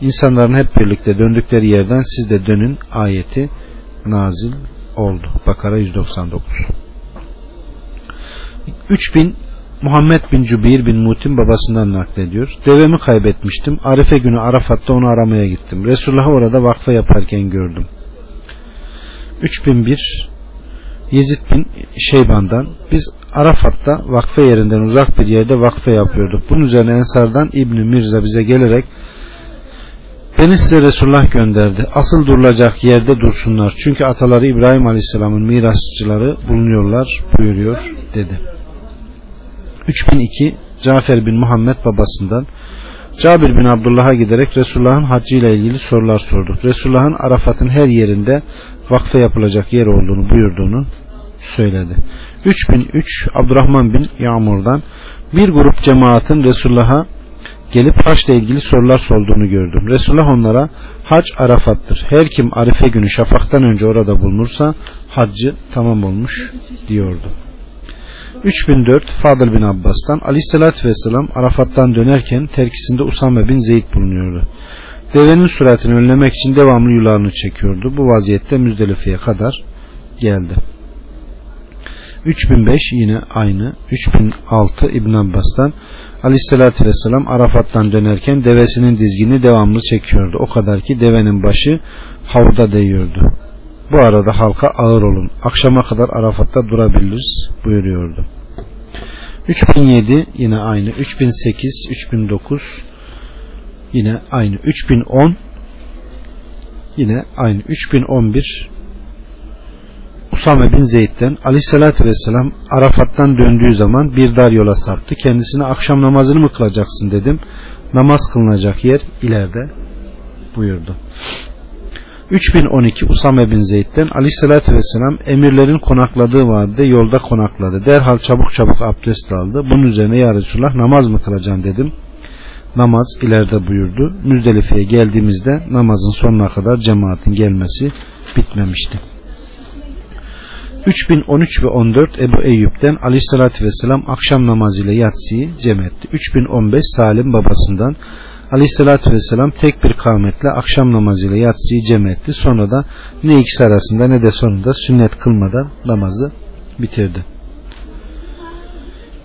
insanların hep birlikte döndükleri yerden siz de dönün ayeti nazil oldu. Bakara 199. 3000 Muhammed bin Cübeyr bin Mutim babasından naklediyor. Devemi kaybetmiştim. Arife günü Arafat'ta onu aramaya gittim. Resulullah'ı orada vakfe yaparken gördüm. 3001 Yezid bin Şeyban'dan biz Arafat'ta vakfe yerinden uzak bir yerde vakfe yapıyorduk. Bunun üzerine Ensar'dan İbni Mirza bize gelerek Beni size Resulullah gönderdi. Asıl durulacak yerde dursunlar. Çünkü ataları İbrahim Aleyhisselam'ın mirasçıları bulunuyorlar buyuruyor dedi. 3002 Cafer bin Muhammed babasından Cabir bin Abdullah'a giderek Resulullah'ın haccı ile ilgili sorular sorduk. Resulullah'ın Arafat'ın her yerinde vakfe yapılacak yer olduğunu buyurduğunu söyledi. 3003 Abdurrahman bin Yağmur'dan bir grup cemaatin Resulullah'a gelip haç ile ilgili sorular sorduğunu gördüm. Resulullah onlara hac Arafat'tır. Her kim Arife günü şafaktan önce orada bulunursa haccı tamam olmuş diyordu. 3004 Fadıl bin Abbas'tan Aleyhisselatü Vesselam Arafat'tan dönerken terkisinde Usame bin Zeyd bulunuyordu. Devenin süratini önlemek için devamlı yularını çekiyordu. Bu vaziyette Müzdelife'ye kadar geldi. 3005 yine aynı. 3006 İbn Abbas'tan Aleyhisselatü Vesselam Arafat'tan dönerken devesinin dizgini devamlı çekiyordu. O kadar ki devenin başı havda değiyordu. Bu arada halka ağır olun. Akşama kadar Arafat'ta durabiliriz buyuruyordu. 3007 yine aynı. 3008, 3009 yine aynı. 3010 yine aynı. 3011 Usame bin Zeyd'den aleyhissalatü vesselam Arafat'tan döndüğü zaman bir dar yola saptı. Kendisine akşam namazını mı kılacaksın dedim. Namaz kılınacak yer ileride buyurdu. 3012 Usame bin Zeyd'den aleyhissalatü vesselam emirlerin konakladığı vadide yolda konakladı. Derhal çabuk çabuk abdest aldı. Bunun üzerine ya Resulullah namaz mı kılacaksın dedim. Namaz ileride buyurdu. Müzdelife'ye geldiğimizde namazın sonuna kadar cemaatin gelmesi bitmemişti. 3013 ve 14 Ebu Eyyub'den aleyhissalatü vesselam akşam namazıyla yatsıyı cem etti. 3015 Salim babasından aleyhissalatü vesselam tek bir kâmetle akşam namazıyla yatsıyı cem etti. Sonra da ne ikisi arasında ne de sonunda sünnet kılmadan namazı bitirdi.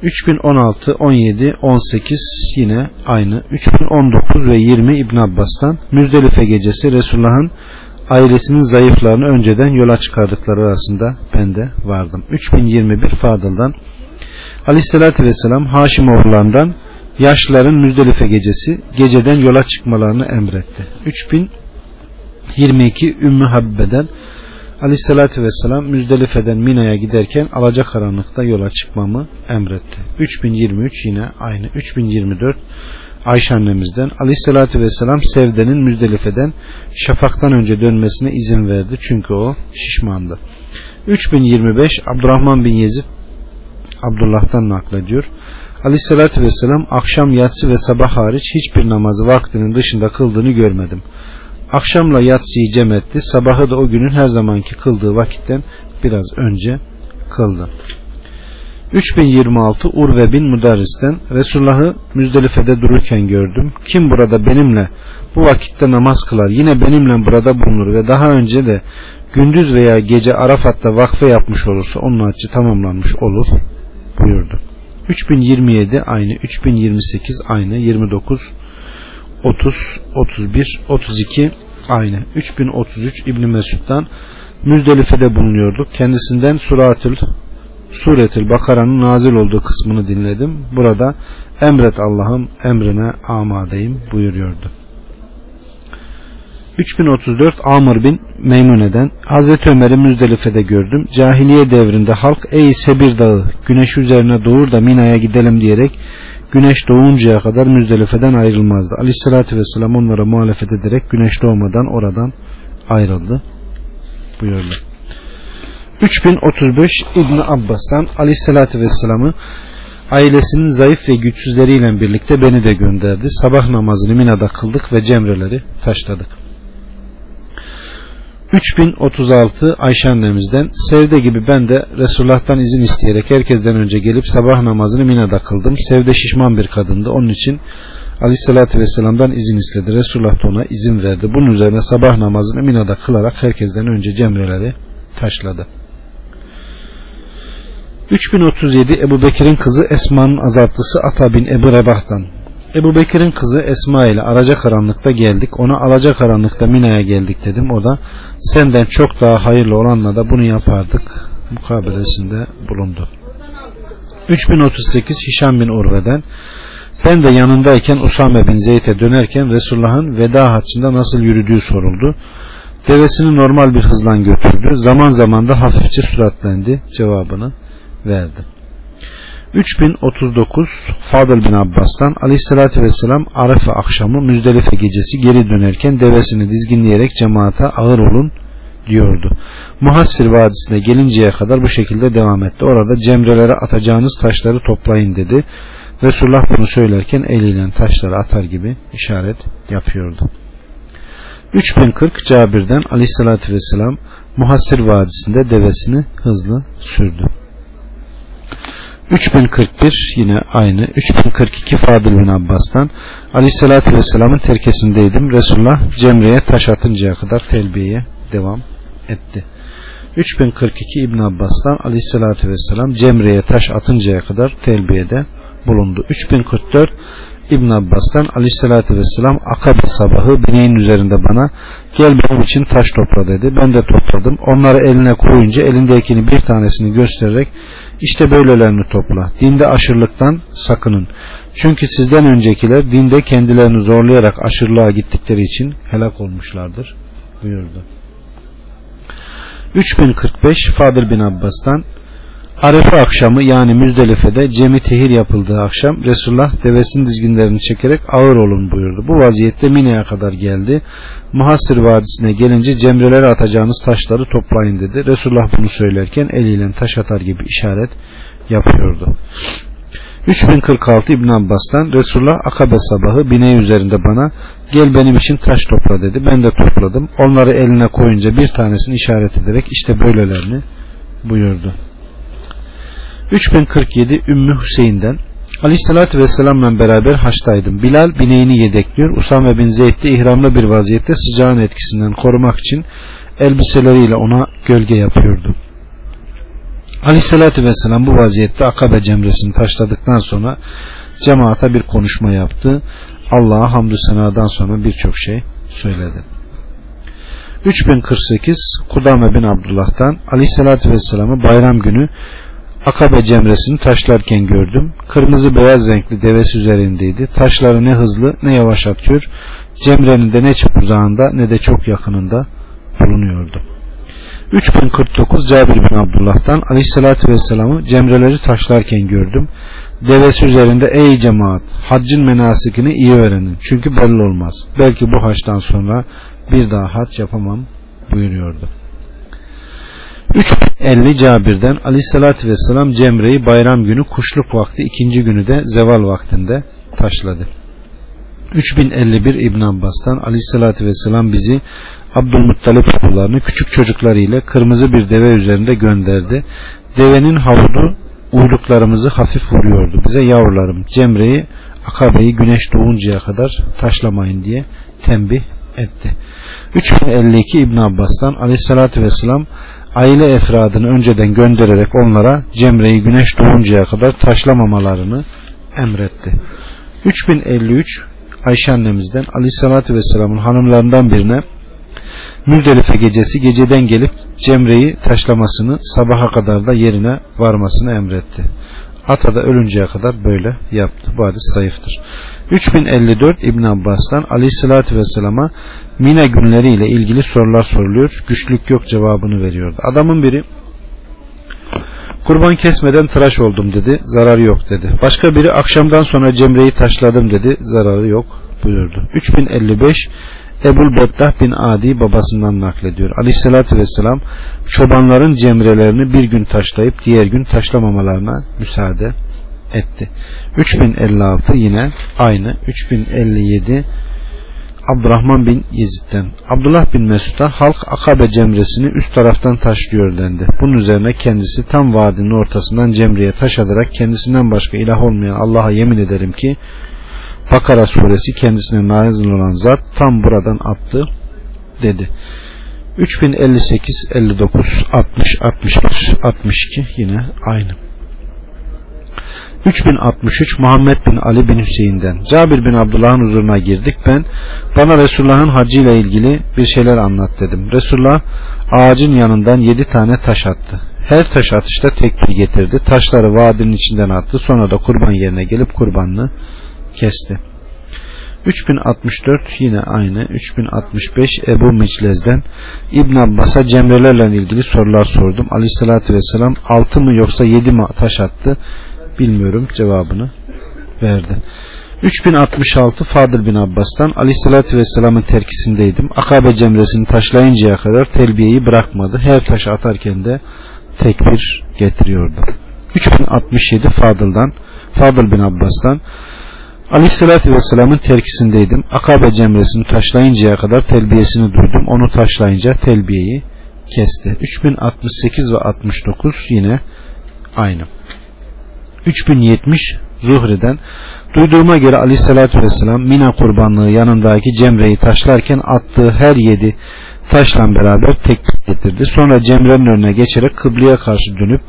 3016, 17, 18 yine aynı. 3019 ve 20 İbn Abbas'tan Müzdelife gecesi Resulullah'ın ailesinin zayıflarını önceden yola çıkardıkları arasında ben de vardım. 3021 Fadıl'dan Aleyhisselatü Vesselam Haşim oğullarından yaşlıların Müzdelife gecesi geceden yola çıkmalarını emretti. 3022 Ümmü Habbe'den Aleyhisselatü Vesselam Müzdelife'den Mina'ya giderken alacakaranlıkta yola çıkmamı emretti. 3023 yine aynı. 3024 Ayşe annemizden Aleyhisselatü Vesselam Sevde'nin Müzdelife'den şafaktan önce dönmesine izin verdi. Çünkü o şişmandı. 3025 Abdurrahman bin Yezid Abdullah'tan naklediyor. Aleyhisselatü Vesselam akşam yatsı ve sabah hariç hiçbir namazı vaktinin dışında kıldığını görmedim. Akşamla yatsıyı cem etti. Sabahı da o günün her zamanki kıldığı vakitten biraz önce kıldı. 3026 Urve bin Mudarris'ten Resulullah'ı Müzdelife'de dururken gördüm. Kim burada benimle bu vakitte namaz kılar yine benimle burada bulunur ve daha önce de gündüz veya gece Arafat'ta vakfe yapmış olursa onun haccı tamamlanmış olur buyurdu. 3027 aynı 3028 aynı 29 30 31 32 aynı 3033 İbn Mesud'dan Müzdelife'de bulunuyorduk. Kendisinden Suratül Suretül Bakara'nın nazil olduğu kısmını dinledim. Burada emret Allah'ım emrine amadeyim buyuruyordu. 3034 Amr bin Meymune'den Hazreti Ömer'i Müzdelife'de gördüm. Cahiliye devrinde halk ey Sebir dağı güneş üzerine doğur da Mina'ya gidelim diyerek güneş doğuncaya kadar Müzdelife'den ayrılmazdı. Aleyhissalatü vesselam onlara muhalefet ederek güneş doğmadan oradan ayrıldı buyurdu. 3035 İbn Abbas'tan Aleyhisselatü Vesselam'ı ailesinin zayıf ve güçsüzleriyle birlikte beni de gönderdi. Sabah namazını Mina'da kıldık ve cemreleri taşladık. 3036 Ayşe annemizden Sevde gibi ben de Resulullah'tan izin isteyerek herkesten önce gelip sabah namazını Mina'da kıldım. Sevde şişman bir kadındı. Onun için Aleyhisselatü Vesselam'dan izin istedi. Resulullah da ona izin verdi. Bunun üzerine sabah namazını Mina'da kılarak herkesten önce cemreleri taşladı. 3037 Ebu Bekir'in kızı Esma'nın azaltısı Ata bin Ebu Rebah'tan. Ebu Bekir'in kızı Esma ile araca karanlıkta geldik. Ona araca karanlıkta Mina'ya geldik dedim. O da senden çok daha hayırlı olanla da bunu yapardık. Mukabelesinde bulundu. 3038 Hişam bin Urve'den ben de yanındayken Usame bin Zeyd'e dönerken Resulullah'ın veda haccında nasıl yürüdüğü soruldu. Devesini normal bir hızla götürdü. Zaman zaman da hafifçe süratlendi cevabını verdi. 3039 Fadıl bin Abbas'tan Aleyhisselatü Vesselam Arefe akşamı Müzdelife gecesi geri dönerken devesini dizginleyerek cemaate ağır olun diyordu. Muhassir Vadisi'ne gelinceye kadar bu şekilde devam etti. Orada cemrelere atacağınız taşları toplayın dedi. Resulullah bunu söylerken eliyle taşları atar gibi işaret yapıyordu. 3040 Cabir'den Aleyhisselatü Vesselam Muhassir Vadisi'nde devesini hızlı sürdü. 3041 yine aynı 3042 Fadıl bin Abbas'tan Aleyhisselatü Vesselam'ın terkesindeydim. Resulullah Cemre'ye taş atıncaya kadar telbiyeye devam etti. 3042 İbn Abbas'tan Aleyhisselatü Vesselam Cemre'ye taş atıncaya kadar telbiyede bulundu. 3044 İbn Abbas'tan aleyhissalatü vesselam akabe sabahı bineğin üzerinde bana gel benim için taş topla dedi. Ben de topladım. Onları eline koyunca elindekini bir tanesini göstererek işte böylelerini topla. Dinde aşırılıktan sakının. Çünkü sizden öncekiler dinde kendilerini zorlayarak aşırılığa gittikleri için helak olmuşlardır buyurdu. 3045 Fadıl bin Abbas'tan Arefe akşamı yani Müzdelife'de cemi tehir yapıldığı akşam Resulullah devesinin dizginlerini çekerek ağır olun buyurdu. Bu vaziyette Mine'ye kadar geldi. Muhassir Vadisi'ne gelince cemrelere atacağınız taşları toplayın dedi. Resulullah bunu söylerken eliyle taş atar gibi işaret yapıyordu. 3046 İbn Abbas'tan Resulullah Akabe sabahı bineği üzerinde bana gel benim için taş topla dedi. Ben de topladım. Onları eline koyunca bir tanesini işaret ederek işte böylelerini buyurdu. 3047 Ümmü Hüseyin'den Aleyhissalatü Vesselam'la beraber haçtaydım. Bilal bineğini yedekliyor. Usame bin Zeyd de ihramlı bir vaziyette sıcağın etkisinden korumak için elbiseleriyle ona gölge yapıyordu. Aleyhissalatü Vesselam bu vaziyette Akabe cemresini taşladıktan sonra cemaata bir konuşma yaptı. Allah'a hamdü senadan sonra birçok şey söyledi. 3048 Kudame bin Abdullah'tan Aleyhissalatü Vesselam'ı bayram günü Akabe cemresini taşlarken gördüm. Kırmızı beyaz renkli devesi üzerindeydi. Taşları ne hızlı ne yavaş atıyor. Cemrenin de ne çok uzağında ne de çok yakınında bulunuyordu. 3049 Cabir bin Abdullah'tan Aleyhisselatü Vesselam'ı cemreleri taşlarken gördüm. Devesi üzerinde ey cemaat haccın menasikini iyi öğrenin. Çünkü belli olmaz. Belki bu haçtan sonra bir daha hac yapamam buyuruyordu. 350 Cabir'den Aleyhisselatü Vesselam Cemre'yi bayram günü kuşluk vakti ikinci günü de zeval vaktinde taşladı. 3051 İbn Abbas'tan Aleyhisselatü Vesselam bizi Abdülmuttalip okullarını küçük çocuklarıyla kırmızı bir deve üzerinde gönderdi. Devenin havudu uyluklarımızı hafif vuruyordu. Bize yavrularım Cemre'yi Akabe'yi güneş doğuncaya kadar taşlamayın diye tembih etti. 3052 İbn Abbas'tan Aleyhisselatü Vesselam aile efradını önceden göndererek onlara Cemre'yi güneş doğuncaya kadar taşlamamalarını emretti. 3053 Ayşe annemizden Aleyhisselatü Vesselam'ın hanımlarından birine Müzdelife gecesi geceden gelip Cemre'yi taşlamasını sabaha kadar da yerine varmasını emretti. Ata da ölünceye kadar böyle yaptı. Bu hadis zayıftır. 3054 İbn Abbas'tan Aleyhisselatü Vesselam'a Mine günleriyle ilgili sorular soruluyor. Güçlük yok cevabını veriyordu. Adamın biri kurban kesmeden tıraş oldum dedi. Zararı yok dedi. Başka biri akşamdan sonra cemreyi taşladım dedi. Zararı yok buyurdu. 3055 Ebul Beddah bin Adi babasından naklediyor. Aleyhissalatü vesselam çobanların cemrelerini bir gün taşlayıp diğer gün taşlamamalarına müsaade etti. 3056 yine aynı. 3057 Abdurrahman bin Yezid'den. Abdullah bin Mesud'a halk Akabe cemresini üst taraftan taşlıyor dendi. Bunun üzerine kendisi tam vadinin ortasından cemreye taş atarak kendisinden başka ilah olmayan Allah'a yemin ederim ki Bakara suresi kendisine nazil olan zat tam buradan attı dedi. 3058, 59, 60, 61, 62 yine aynı. 3063 Muhammed bin Ali bin Hüseyin'den. Cabir bin Abdullah'ın huzuruna girdik. Ben bana Resulullah'ın hacı ile ilgili bir şeyler anlat dedim. Resulullah ağacın yanından yedi tane taş attı. Her taş atışta tekbir getirdi. Taşları vadinin içinden attı. Sonra da kurban yerine gelip kurbanını kesti. 3064 yine aynı. 3065 Ebu Miclez'den İbn Abbas'a cemrelerle ilgili sorular sordum. Aleyhissalatü vesselam 6 mı yoksa 7 mi taş attı bilmiyorum cevabını verdi 3066 Fadıl bin Abbas'tan Aleyhisselatü Vesselam'ın terkisindeydim. Akabe cemresini taşlayıncaya kadar telbiyeyi bırakmadı. Her taşı atarken de tekbir getiriyordu. 3067 Fadıl'dan Fadıl bin Abbas'tan Aleyhisselatü Vesselam'ın terkisindeydim. Akabe cemresini taşlayıncaya kadar telbiyesini duydum. Onu taşlayınca telbiyeyi kesti. 3068 ve 69 yine aynı. 3070 Zuhri'den duyduğuma göre aleyhissalatü vesselam Mina kurbanlığı yanındaki cemreyi taşlarken attığı her yedi taşla beraber tekbir getirdi. Sonra cemrenin önüne geçerek kıbleye karşı dönüp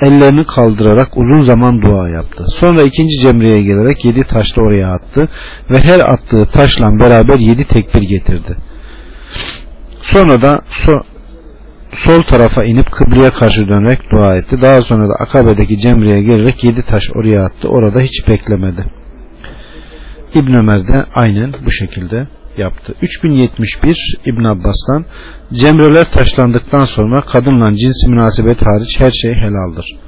ellerini kaldırarak uzun zaman dua yaptı. Sonra ikinci cemreye gelerek yedi taşla oraya attı ve her attığı taşla beraber yedi tekbir getirdi. Sonra da so sol tarafa inip kıbleye karşı dönerek dua etti. Daha sonra da Akabe'deki cemreye gelerek yedi taş oraya attı. Orada hiç beklemedi. İbn Ömer de aynen bu şekilde yaptı. 3071 İbn Abbas'tan cemreler taşlandıktan sonra kadınla cinsi münasebet hariç her şey helaldir.